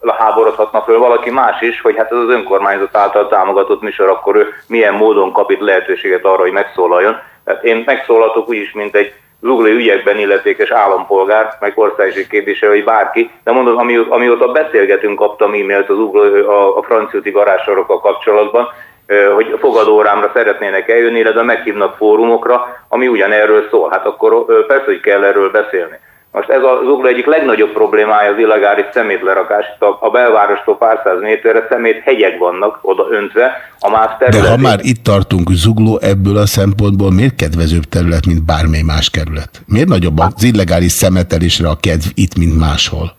uh, háborodhatna föl valaki más is, hogy hát ez az önkormányzat által támogatott műsor, akkor ő milyen módon kap itt lehetőséget arra, hogy megszólaljon. Tehát én megszólaltok úgyis, mint egy zuglói ügyekben illetékes állampolgár, meg országos képviselő, vagy bárki, de mondom, ami, amióta beszélgetünk, kaptam e-mailt az ugló, a, a franciúti garázsorokkal kapcsolatban, hogy fogadórámra szeretnének eljönni, illetve meghívnak fórumokra, ami ugyanerről szól. Hát akkor persze, hogy kell erről beszélni. Most ez az Zugló egyik legnagyobb problémája az illegális szemétlerakás. A, belvárostól pár száz méterre szemét hegyek vannak oda öntve a más területén. De ha már itt tartunk, Zugló ebből a szempontból miért kedvezőbb terület, mint bármely más kerület? Miért nagyobb az illegális szemetelésre a kedv itt, mint máshol?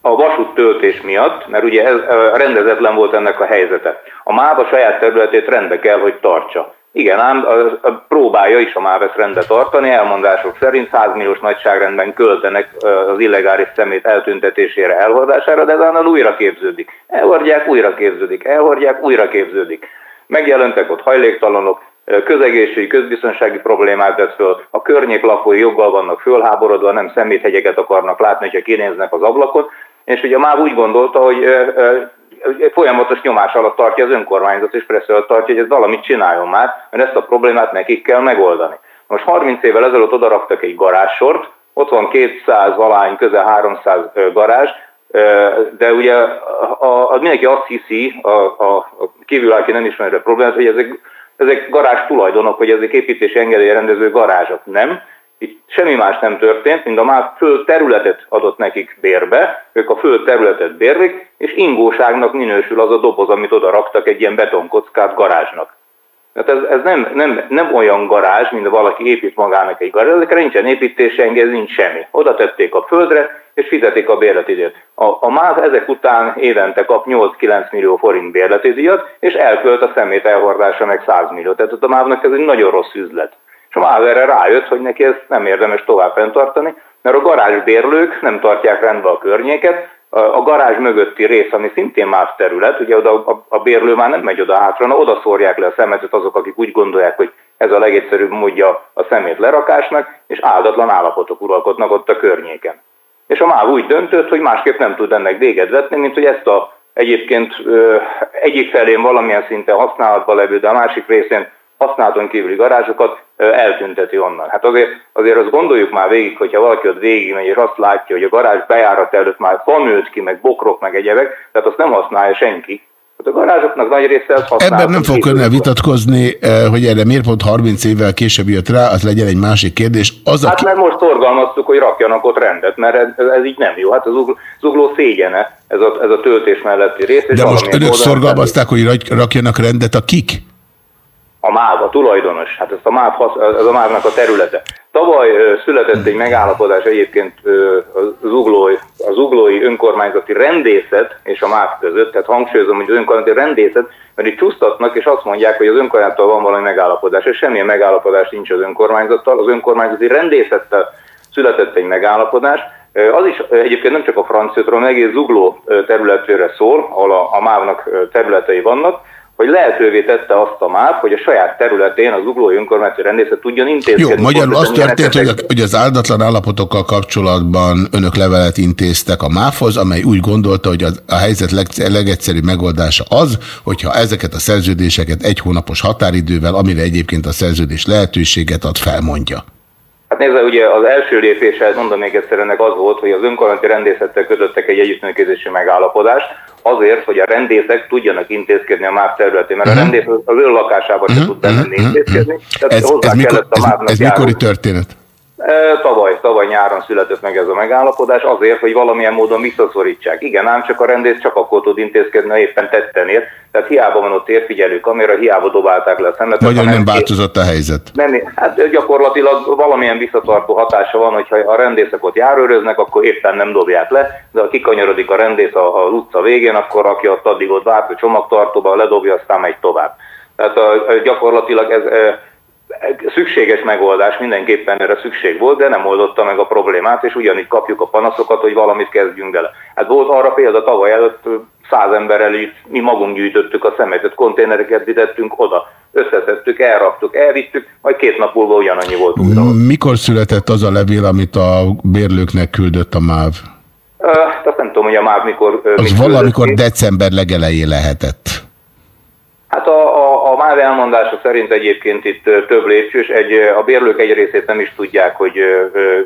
A vasút töltés miatt, mert ugye ez, rendezetlen volt ennek a helyzete. A MÁV a saját területét rendbe kell, hogy tartsa. Igen, ám a, a próbálja is a MÁV ezt rendbe tartani, elmondások szerint 100 milliós nagyságrendben költenek az illegális szemét eltüntetésére, elhordására, de ezáltal újra képződik. Elhordják, újra képződik, elhordják, újra képződik. Megjelentek ott hajléktalanok, közegészségügyi, közbiztonsági problémát tesz föl, a környék lakói joggal vannak fölháborodva, nem szeméthegyeket akarnak látni, hogyha kinéznek az ablakon, és ugye MÁV úgy gondolta, hogy folyamatos nyomás alatt tartja az önkormányzat, és pressze alatt tartja, hogy ez valamit csináljon már, mert ezt a problémát nekik kell megoldani. Most 30 évvel ezelőtt odaraktak egy garázsort, ott van 200 valány, közel 300 garázs, de ugye a, a, mindenki azt hiszi, a, a, a kívül, aki nem ismeri a problémát, hogy ezek, ezek garázs tulajdonok, hogy ezek építési engedélyrendező garázsok. Nem, itt semmi más nem történt, mint a már föld területet adott nekik bérbe, ők a föld területet bérlik, és ingóságnak minősül az a doboz, amit oda raktak egy ilyen betonkockát garázsnak. Tehát ez, ez nem, nem, nem olyan garázs, mint valaki épít magának egy garázs, ezekre nincsen építési engedély, nincs semmi. Oda tették a földre, és fizetik a bérletidőt. A, a MÁV ezek után évente kap 8-9 millió forint bérletidíjat, és elkölt a szemét elhordása meg 100 millió. Tehát a MÁV-nak ez egy nagyon rossz üzlet. És a erre rájött, hogy neki ezt nem érdemes tovább fenntartani, mert a garázsbérlők nem tartják rendbe a környéket, a garázs mögötti rész, ami szintén más terület, ugye oda a, a bérlő már nem megy oda hátra, na oda szórják le a szemetet azok, akik úgy gondolják, hogy ez a legegyszerűbb módja a szemét lerakásnak, és áldatlan állapotok uralkodnak ott a környéken. És a MÁV úgy döntött, hogy másképp nem tud ennek véget vetni, mint hogy ezt a egyébként ö, egyik felén valamilyen szinten használatban levő, de a másik részén használaton kívüli garázsokat eltünteti onnan. Hát azért, azért azt gondoljuk már végig, hogyha valaki ott végigmegy, és azt látja, hogy a garázs bejárat előtt már fa nőtt ki, meg bokrok, meg egyebek, tehát azt nem használja senki. Hát a garázsoknak nagy része az használja. Ebben nem fogok önnel vitatkozni, hogy erre miért pont 30 évvel később jött rá, az legyen egy másik kérdés. Az, hát aki... mert most szorgalmaztuk, hogy rakjanak ott rendet, mert ez, ez így nem jó. Hát az zugló szégyene, ez a, ez a töltés melletti rész. De most önök szorgalmazták, hogy rakjanak rendet a kik? A MÁV, a tulajdonos, hát ezt a MÁV, ez a MÁV-nak a területe. Tavaly született egy megállapodás egyébként az, uglói, az uglói önkormányzati rendészet és a MÁV között, tehát hangsúlyozom, hogy az önkormányzati rendészet, mert itt csúsztatnak és azt mondják, hogy az önkormányzattal van valami megállapodás, és semmilyen megállapodás nincs az önkormányzattal, az önkormányzati rendészettel született egy megállapodás, az is egyébként nem csak a franciátról, egész zugló területére szól, ahol a, a MÁV-nak területei vannak, hogy lehetővé tette azt a MÁV, hogy a saját területén az uglói önkormányzati rendészet tudjon intézkedni. Jó, magyarul az történt, hogy, hogy az áldatlan állapotokkal kapcsolatban önök levelet intéztek a MÁV-hoz, amely úgy gondolta, hogy az, a helyzet leg, legegyszerűbb megoldása az, hogyha ezeket a szerződéseket egy hónapos határidővel, amire egyébként a szerződés lehetőséget ad, felmondja. Hát nézze, ugye az első lépése, mondom még egyszer, ennek az volt, hogy az önkormányzati rendészettel kötöttek egy együttműködési megállapodást, azért, hogy a rendészek tudjanak intézkedni a MÁV területén, mert uh-huh. a mhm. rendész az ő lakásában uh-huh. se tud bemenni uh-huh. intézkedni. Tehát ez, ez, mikor, ez, ez mikori történet? Tavaly, tavaly nyáron született meg ez a megállapodás azért, hogy valamilyen módon visszaszorítsák. Igen, ám csak a rendész csak akkor tud intézkedni, ha éppen tetten ér. Tehát hiába van ott térfigyelő kamera, hiába dobálták le a szemletet. Nagyon nem, változott a helyzet. Nem, hát gyakorlatilag valamilyen visszatartó hatása van, hogyha a rendészek ott járőröznek, akkor éppen nem dobják le, de ha kikanyarodik a rendész az utca végén, akkor aki ott addig ott várt a csomagtartóba, ledobja, aztán megy tovább. Tehát a, gyakorlatilag ez szükséges megoldás, mindenképpen erre szükség volt, de nem oldotta meg a problémát, és ugyanígy kapjuk a panaszokat, hogy valamit kezdjünk bele. Hát volt arra példa tavaly előtt száz emberrel is, mi magunk gyűjtöttük a szemetet, konténereket vitettünk oda, összeszedtük, elraktuk, elvittük, majd két nap múlva ugyanannyi volt újra. Mikor született az a levél, amit a bérlőknek küldött a MÁV? Uh, azt nem tudom, hogy a MÁV mikor... Az valamikor december legelején lehetett. Hát a, a MÁV elmondása szerint egyébként itt több lépcsős, egy, a bérlők egy részét nem is tudják, hogy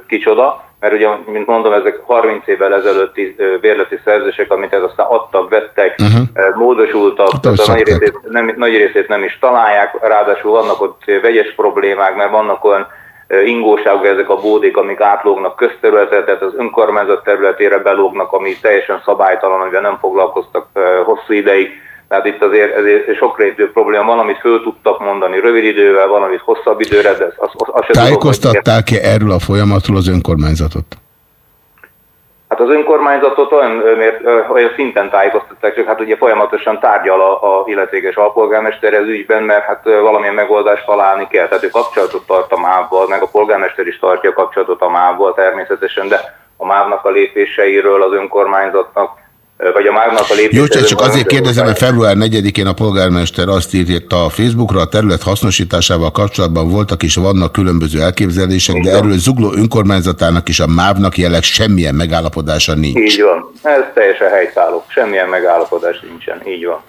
kicsoda, mert ugye, mint mondom, ezek 30 évvel ezelőtti bérleti szerzések, amit ez aztán adtak, vettek, uh-huh. módosultak, hát, tehát a nagy részét, nem, nagy részét nem is találják, ráadásul vannak ott vegyes problémák, mert vannak olyan ingóságok, ezek a bódék, amik átlógnak közterületet, tehát az önkormányzat területére belógnak, ami teljesen szabálytalan, amivel nem foglalkoztak hosszú ideig tehát itt azért ez sokrétű probléma van, amit föl tudtak mondani rövid idővel, valamit hosszabb időre, de az, az, az Tájékoztatták-e erről a folyamatról az önkormányzatot? Hát az önkormányzatot olyan, mert, olyan szinten tájékoztatták, csak hát ugye folyamatosan tárgyal a, a illetékes alpolgármester ez ügyben, mert hát valamilyen megoldást találni kell. Tehát ő kapcsolatot tart a MÁV-val, meg a polgármester is tartja a kapcsolatot a MÁV-val természetesen, de a MÁV-nak a lépéseiről az önkormányzatnak vagy a mágnak a lépés... Jó, csak, csak azért kérdezem, hogy február 4-én a polgármester azt írta a Facebookra, a terület hasznosításával kapcsolatban voltak és vannak különböző elképzelések, de erről Zugló önkormányzatának és a MÁV-nak jelenleg semmilyen megállapodása nincs. Így van. Ez teljesen helytálló. Semmilyen megállapodás nincsen. Így van.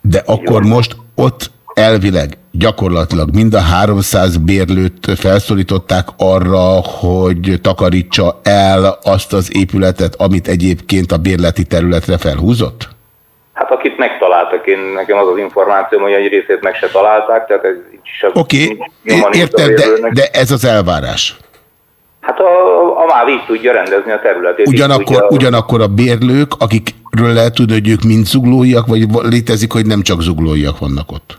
De Így akkor van. most ott elvileg gyakorlatilag mind a 300 bérlőt felszólították arra, hogy takarítsa el azt az épületet, amit egyébként a bérleti területre felhúzott? Hát akit megtaláltak, én nekem az az információm, hogy egy részét meg se találták, tehát ez is az... Oké, okay. értem, de, de ez az elvárás. Hát a, a MÁV így tudja rendezni a területét. Ugyanakkor, tudja... ugyanakkor a bérlők, akikről lehet tudni, hogy ők mind zuglóiak, vagy létezik, hogy nem csak zuglóiak vannak ott?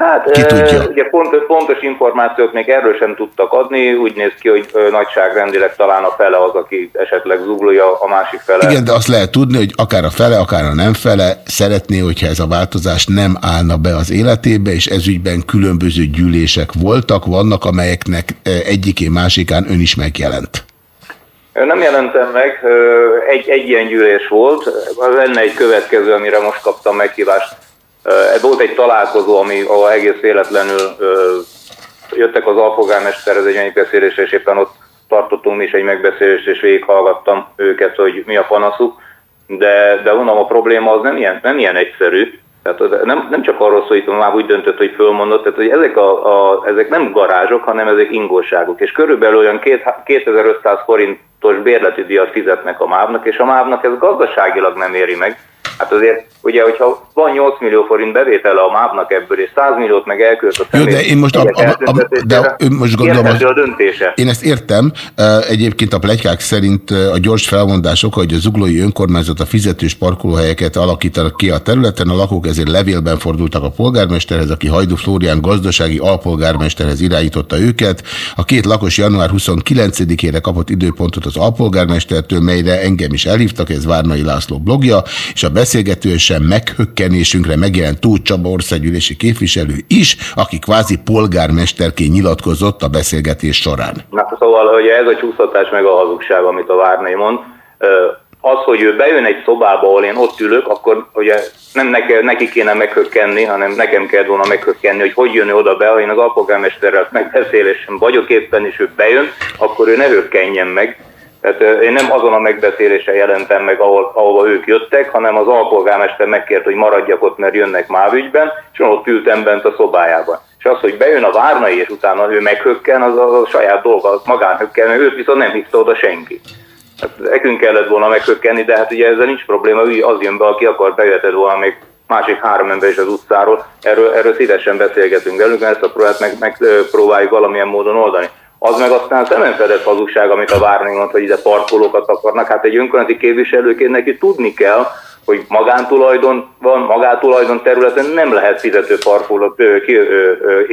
Hát Ki tudja? ugye pont, pontos információt még erről sem tudtak adni, úgy néz ki, hogy nagyságrendileg talán a fele az, aki esetleg zuglója, a másik fele. Igen, de azt lehet tudni, hogy akár a fele, akár a nem fele szeretné, hogyha ez a változás nem állna be az életébe, és ezügyben különböző gyűlések voltak, vannak, amelyeknek egyikén másikán ön is megjelent. Nem jelentem meg, egy, egy ilyen gyűlés volt, lenne egy következő, amire most kaptam meghívást volt egy találkozó, ami, ahol egész véletlenül jöttek az alpolgármesterhez egy megbeszélésre, és éppen ott tartottunk mi is egy megbeszélést, és végighallgattam őket, hogy mi a panaszuk. De, de mondom, a probléma az nem ilyen, nem ilyen egyszerű. Tehát nem, nem csak arról szól, hogy már úgy döntött, hogy fölmondott, tehát hogy ezek, a, a, ezek nem garázsok, hanem ezek ingóságok. És körülbelül olyan 2500 forintos bérleti díjat fizetnek a mávnak, és a mávnak ez gazdaságilag nem éri meg, Hát azért, ugye, hogyha van 8 millió forint bevétele a MÁV-nak ebből, és 100 milliót meg elkölt a Jó, de én most, a, a, a, de ön most gondolom, az, a döntése. Én ezt értem. Egyébként a plegykák szerint a gyors felmondások, hogy a zuglói önkormányzat a fizetős parkolóhelyeket alakítanak ki a területen, a lakók ezért levélben fordultak a polgármesterhez, aki Hajdu Flórián gazdasági alpolgármesterhez irányította őket. A két lakos január 29-ére kapott időpontot az alpolgármestertől, melyre engem is elhívtak, ez Várnai László blogja, és a beszélgetősen meghökkenésünkre megjelent Tóth Csaba országgyűlési képviselő is, aki kvázi polgármesterként nyilatkozott a beszélgetés során. Na, szóval hogy ez a csúsztatás meg a hazugság, amit a Várnai mond. Az, hogy ő bejön egy szobába, ahol én ott ülök, akkor ugye nem neki, neki kéne meghökkenni, hanem nekem kell volna meghökkenni, hogy hogy jön oda be, ha én az alpolgármesterrel megbeszélésem vagyok éppen, és ő bejön, akkor ő ne hökkenjen meg tehát én nem azon a megbeszélésen jelentem meg, ahol, ahova ők jöttek, hanem az alpolgármester megkért, hogy maradjak ott, mert jönnek mávügyben, és ott ültem bent a szobájában. És az, hogy bejön a várnai, és utána ő meghökken, az a, a saját dolga, az magánhökken, mert őt viszont nem hívta oda senki. Hát nekünk kellett volna meghökkenni, de hát ugye ezzel nincs probléma, ő az jön be, aki akar, bejöheted volna még másik három ember is az utcáról. Erről, erről szívesen beszélgetünk velük, mert ezt a próbát meg, megpróbáljuk valamilyen módon oldani. Az meg aztán szemen fedett hazugság, amit a Várni mond, hogy ide parkolókat akarnak. Hát egy önkormányzati képviselőként neki tudni kell, hogy magántulajdon van, magátulajdon területen nem lehet fizető parkolót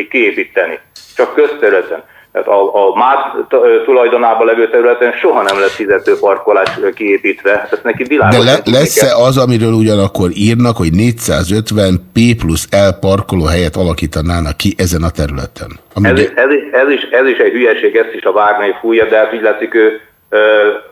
kiépíteni, csak közterületen. Tehát a, a MÁV tulajdonában levő területen soha nem lesz fizető parkolás kiépítve. Hát ezt neki világos. De le, lesz-e az, amiről ugyanakkor írnak, hogy 450 P plusz L parkoló helyet alakítanának ki ezen a területen? Ami ez, ez, ez, is, ez is egy hülyeség, ezt is a várnai fújja, de hát így látszik, ő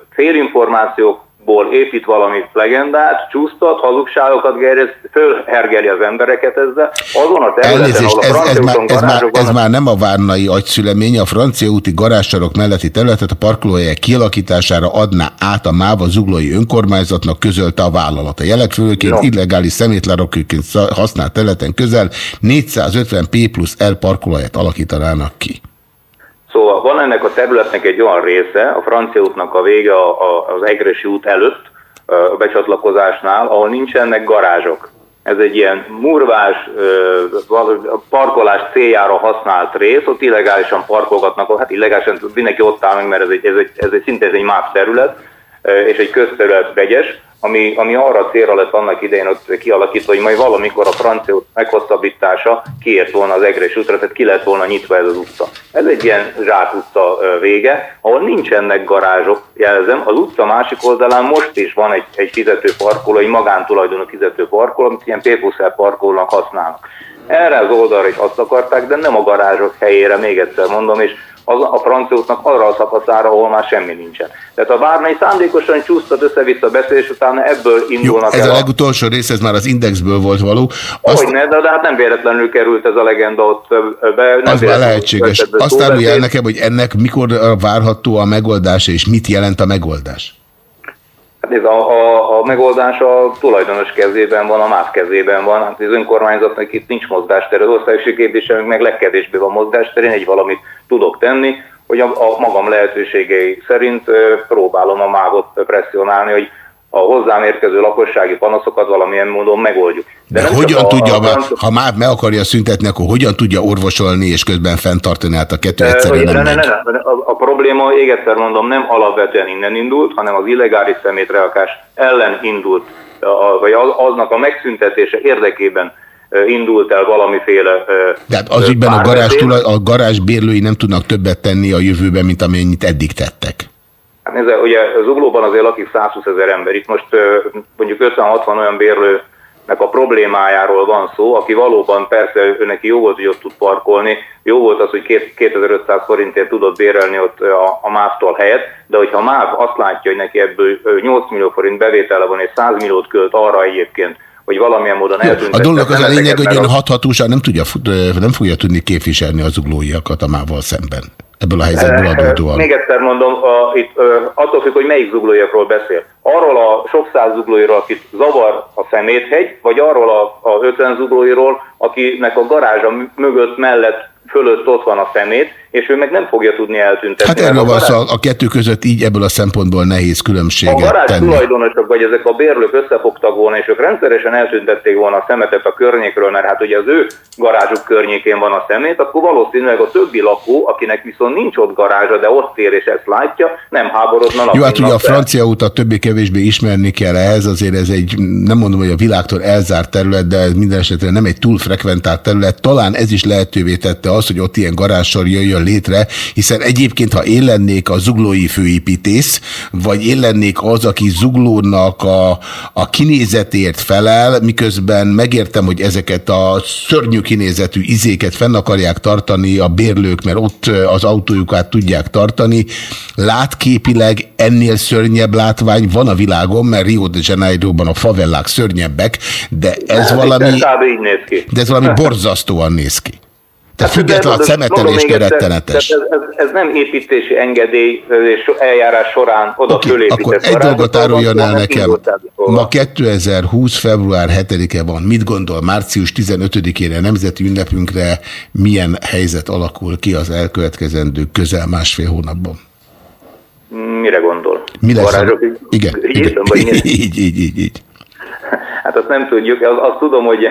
félinformációk ból épít valami legendát, csúsztat, hazugságokat gerjeszt, fölhergeli az embereket ezzel. Azon a területen, Elnézést, ez, ez, már, ez, már, ez már nem a várnai agyszülemény, a francia úti garázsarok melletti területet a parkolóhelyek kialakítására adná át a MÁVA zuglói önkormányzatnak közölte a vállalat. A jelek főként no. illegális szemétlarokként használt területen közel 450 P plusz L parkolóhelyet alakítanának ki. Szóval van ennek a területnek egy olyan része, a francia útnak a vége az Egresi út előtt, a becsatlakozásnál, ahol nincsenek garázsok. Ez egy ilyen murvás, parkolás céljára használt rész, ott illegálisan parkolgatnak, hát illegálisan mindenki ott áll meg, mert ez egy, ez egy, ez egy szinte ez egy más terület, és egy közterület vegyes, ami, ami arra célra lett annak idején ott kialakítva, hogy majd valamikor a francia meghosszabbítása kiért volna az Egres útra, tehát ki lett volna nyitva ez az utca. Ez egy ilyen zsák utca vége, ahol nincsenek garázsok, jelzem. Az utca másik oldalán most is van egy, egy fizető parkoló, egy magántulajdonú fizető parkoló, amit ilyen p parkolónak használnak. Erre az oldalra is azt akarták, de nem a garázsok helyére, még egyszer mondom, és az, a francia útnak arra a szakaszára, ahol már semmi nincsen. Tehát a Várnai szándékosan csúsztat össze-vissza beszélés, utána ebből indulnak Jó, ez el. a legutolsó rész, ez már az indexből volt való. Azt... Hogy ne, de, de hát nem véletlenül került ez a legenda ott be. Nem az már lehetséges. Azt árulja el nekem, hogy ennek mikor várható a megoldása, és mit jelent a megoldás? Hát ez a, a, a megoldás a tulajdonos kezében van, a MÁV kezében van. Hát az önkormányzatnak itt nincs mozgástere, az országosi képviselőnek meg legkevésbé van mozgástere, én egy valamit tudok tenni, hogy a, a magam lehetőségei szerint próbálom a mávot presszionálni, hogy a hozzám érkező lakossági panaszokat valamilyen módon megoldjuk. De, De hogyan a, tudja, a, a, ha már meg akarja szüntetni, akkor hogyan tudja orvosolni és közben fenntartani, hát a kettő egyszerűen nem, nem, nem, nem. A, a probléma, még egyszer mondom, nem alapvetően innen indult, hanem az illegális szemétreakás ellen indult, a, vagy aznak a megszüntetése érdekében indult el valamiféle... De hát az ügyben a garázs, a garázs bérlői nem tudnak többet tenni a jövőben, mint amennyit eddig tettek. Hát nézze, ugye Zuglóban azért lakik 120 ezer ember, itt most mondjuk 50-60 olyan bérlő a problémájáról van szó, aki valóban persze neki jó volt, hogy ott tud parkolni, jó volt az, hogy 2500 forintért tudott bérelni ott a, a MÁV-tól helyet, de hogyha a MÁV azt látja, hogy neki ebből 8 millió forint bevétele van, és 100 milliót költ arra egyébként, hogy valamilyen módon eltűnt. A dolog az a lényeg, hogy ön hathatóság nem, tudja, nem fogja tudni képviselni az uglóiakat a mával szemben. Ebből a helyzetből adódóan. Még egyszer mondom, a, itt, attól függ, hogy melyik zuglóiakról beszél. Arról a sok száz zuglóiról, akit zavar a szeméthegy, vagy arról a, a 50 zuglóiról, akinek a garázsa mögött mellett fölött ott van a szemét, és ő meg nem fogja tudni eltüntetni. Hát erről van szó, a kettő között így ebből a szempontból nehéz különbséget A garázs tenni. tulajdonosok, vagy ezek a bérlők összefogtak volna, és ők rendszeresen eltüntették volna a szemetet a környékről, mert hát ugye az ő garázsuk környékén van a szemét, akkor valószínűleg a többi lakó, akinek viszont nincs ott garázsa, de ott ér és ezt látja, nem háborodna Jó, hát ugye a francia utat többé-kevésbé ismerni kell ehhez, azért ez egy, nem mondom, hogy a világtól elzárt terület, de ez minden esetre nem egy túl frekventált terület. Talán ez is lehetővé tette azt, hogy ott ilyen garázsor jöjjön létre, hiszen egyébként, ha én lennék a zuglói főépítész, vagy én lennék az, aki zuglónak a, a kinézetért felel, miközben megértem, hogy ezeket a szörnyű kinézetű izéket fenn akarják tartani a bérlők, mert ott az autójukat tudják tartani. Látképileg ennél szörnyebb látvány van a világon, mert Rio de Janeiroban a favellák szörnyebbek, de ez Hát, valami, de ez valami borzasztóan néz ki. Tehát Hát, független a egyszer, rettenetes. tehát Ez, ez, ez nem építési engedély eljárás során oda fölépített akkor egy dolgot áruljon el hanem nekem. Ma van. 2020. február 7-e van. Mit gondol március 15-ére nemzeti ünnepünkre milyen helyzet alakul ki az elkövetkezendő közel másfél hónapban? Mire gondol? Mi lesz? Ügy- Igen, igen. így, így, így, így. Hát azt nem tudjuk, Az- azt tudom, hogy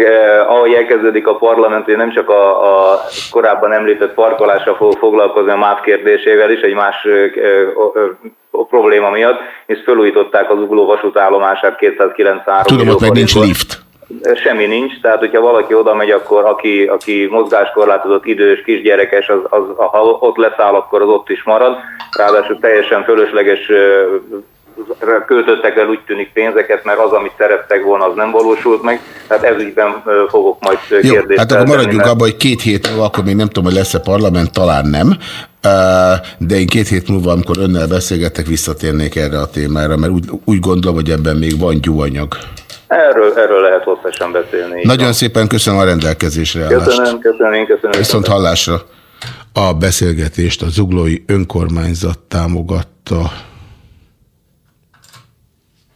eh, ahogy elkezdődik a parlament, hogy nem csak a, a korábban említett parkolással fog foglalkozni a MÁV kérdésével is, egy más eh, eh, eh, probléma miatt, és felújították az ugló vasútállomását 293 Tudom, ott meg nincs lift. Semmi nincs, tehát hogyha valaki oda megy, akkor aki, aki mozgáskorlátozott idős, kisgyerekes, az, az, ha ott leszáll, akkor az ott is marad. Ráadásul teljesen fölösleges költöttek el úgy tűnik pénzeket, mert az, amit szerettek volna, az nem valósult meg. Tehát ez ügyben ö, fogok majd ö, Jó, kérdést hát akkor maradjunk mert- abban, hogy két hét múlva, akkor még nem tudom, hogy lesz-e parlament, talán nem, de én két hét múlva, amikor önnel beszélgetek, visszatérnék erre a témára, mert úgy, úgy gondolom, hogy ebben még van gyúanyag. Erről, erről lehet hosszasan beszélni. Nagyon van. szépen köszönöm a rendelkezésre állást. Köszönöm, köszönöm, köszönöm. Viszont hallásra. A beszélgetést a zuglói önkormányzat támogatta.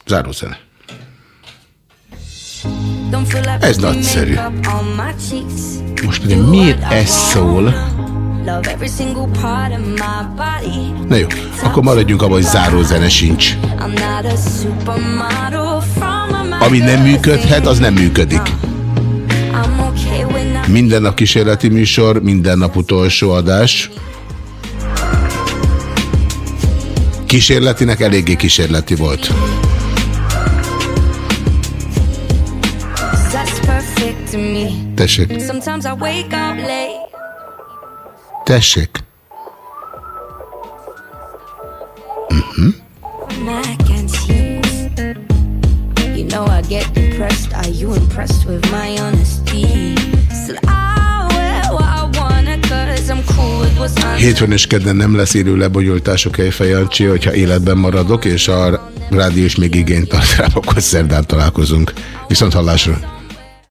Zárózene. Ez nagyszerű. Most pedig miért ez szól? Na jó, akkor maradjunk abban, hogy zárózene sincs. Ami nem működhet, az nem működik. Minden nap kísérleti műsor, minden nap utolsó adás. Kísérletinek eléggé kísérleti volt. Cool with what's on. Hétfőn és kedden nem lesz élő lebonyolítások Kejfej Jancsi, hogyha életben maradok, és a rádió is még igényt tart rám, akkor szerdán találkozunk. Viszont hallásra.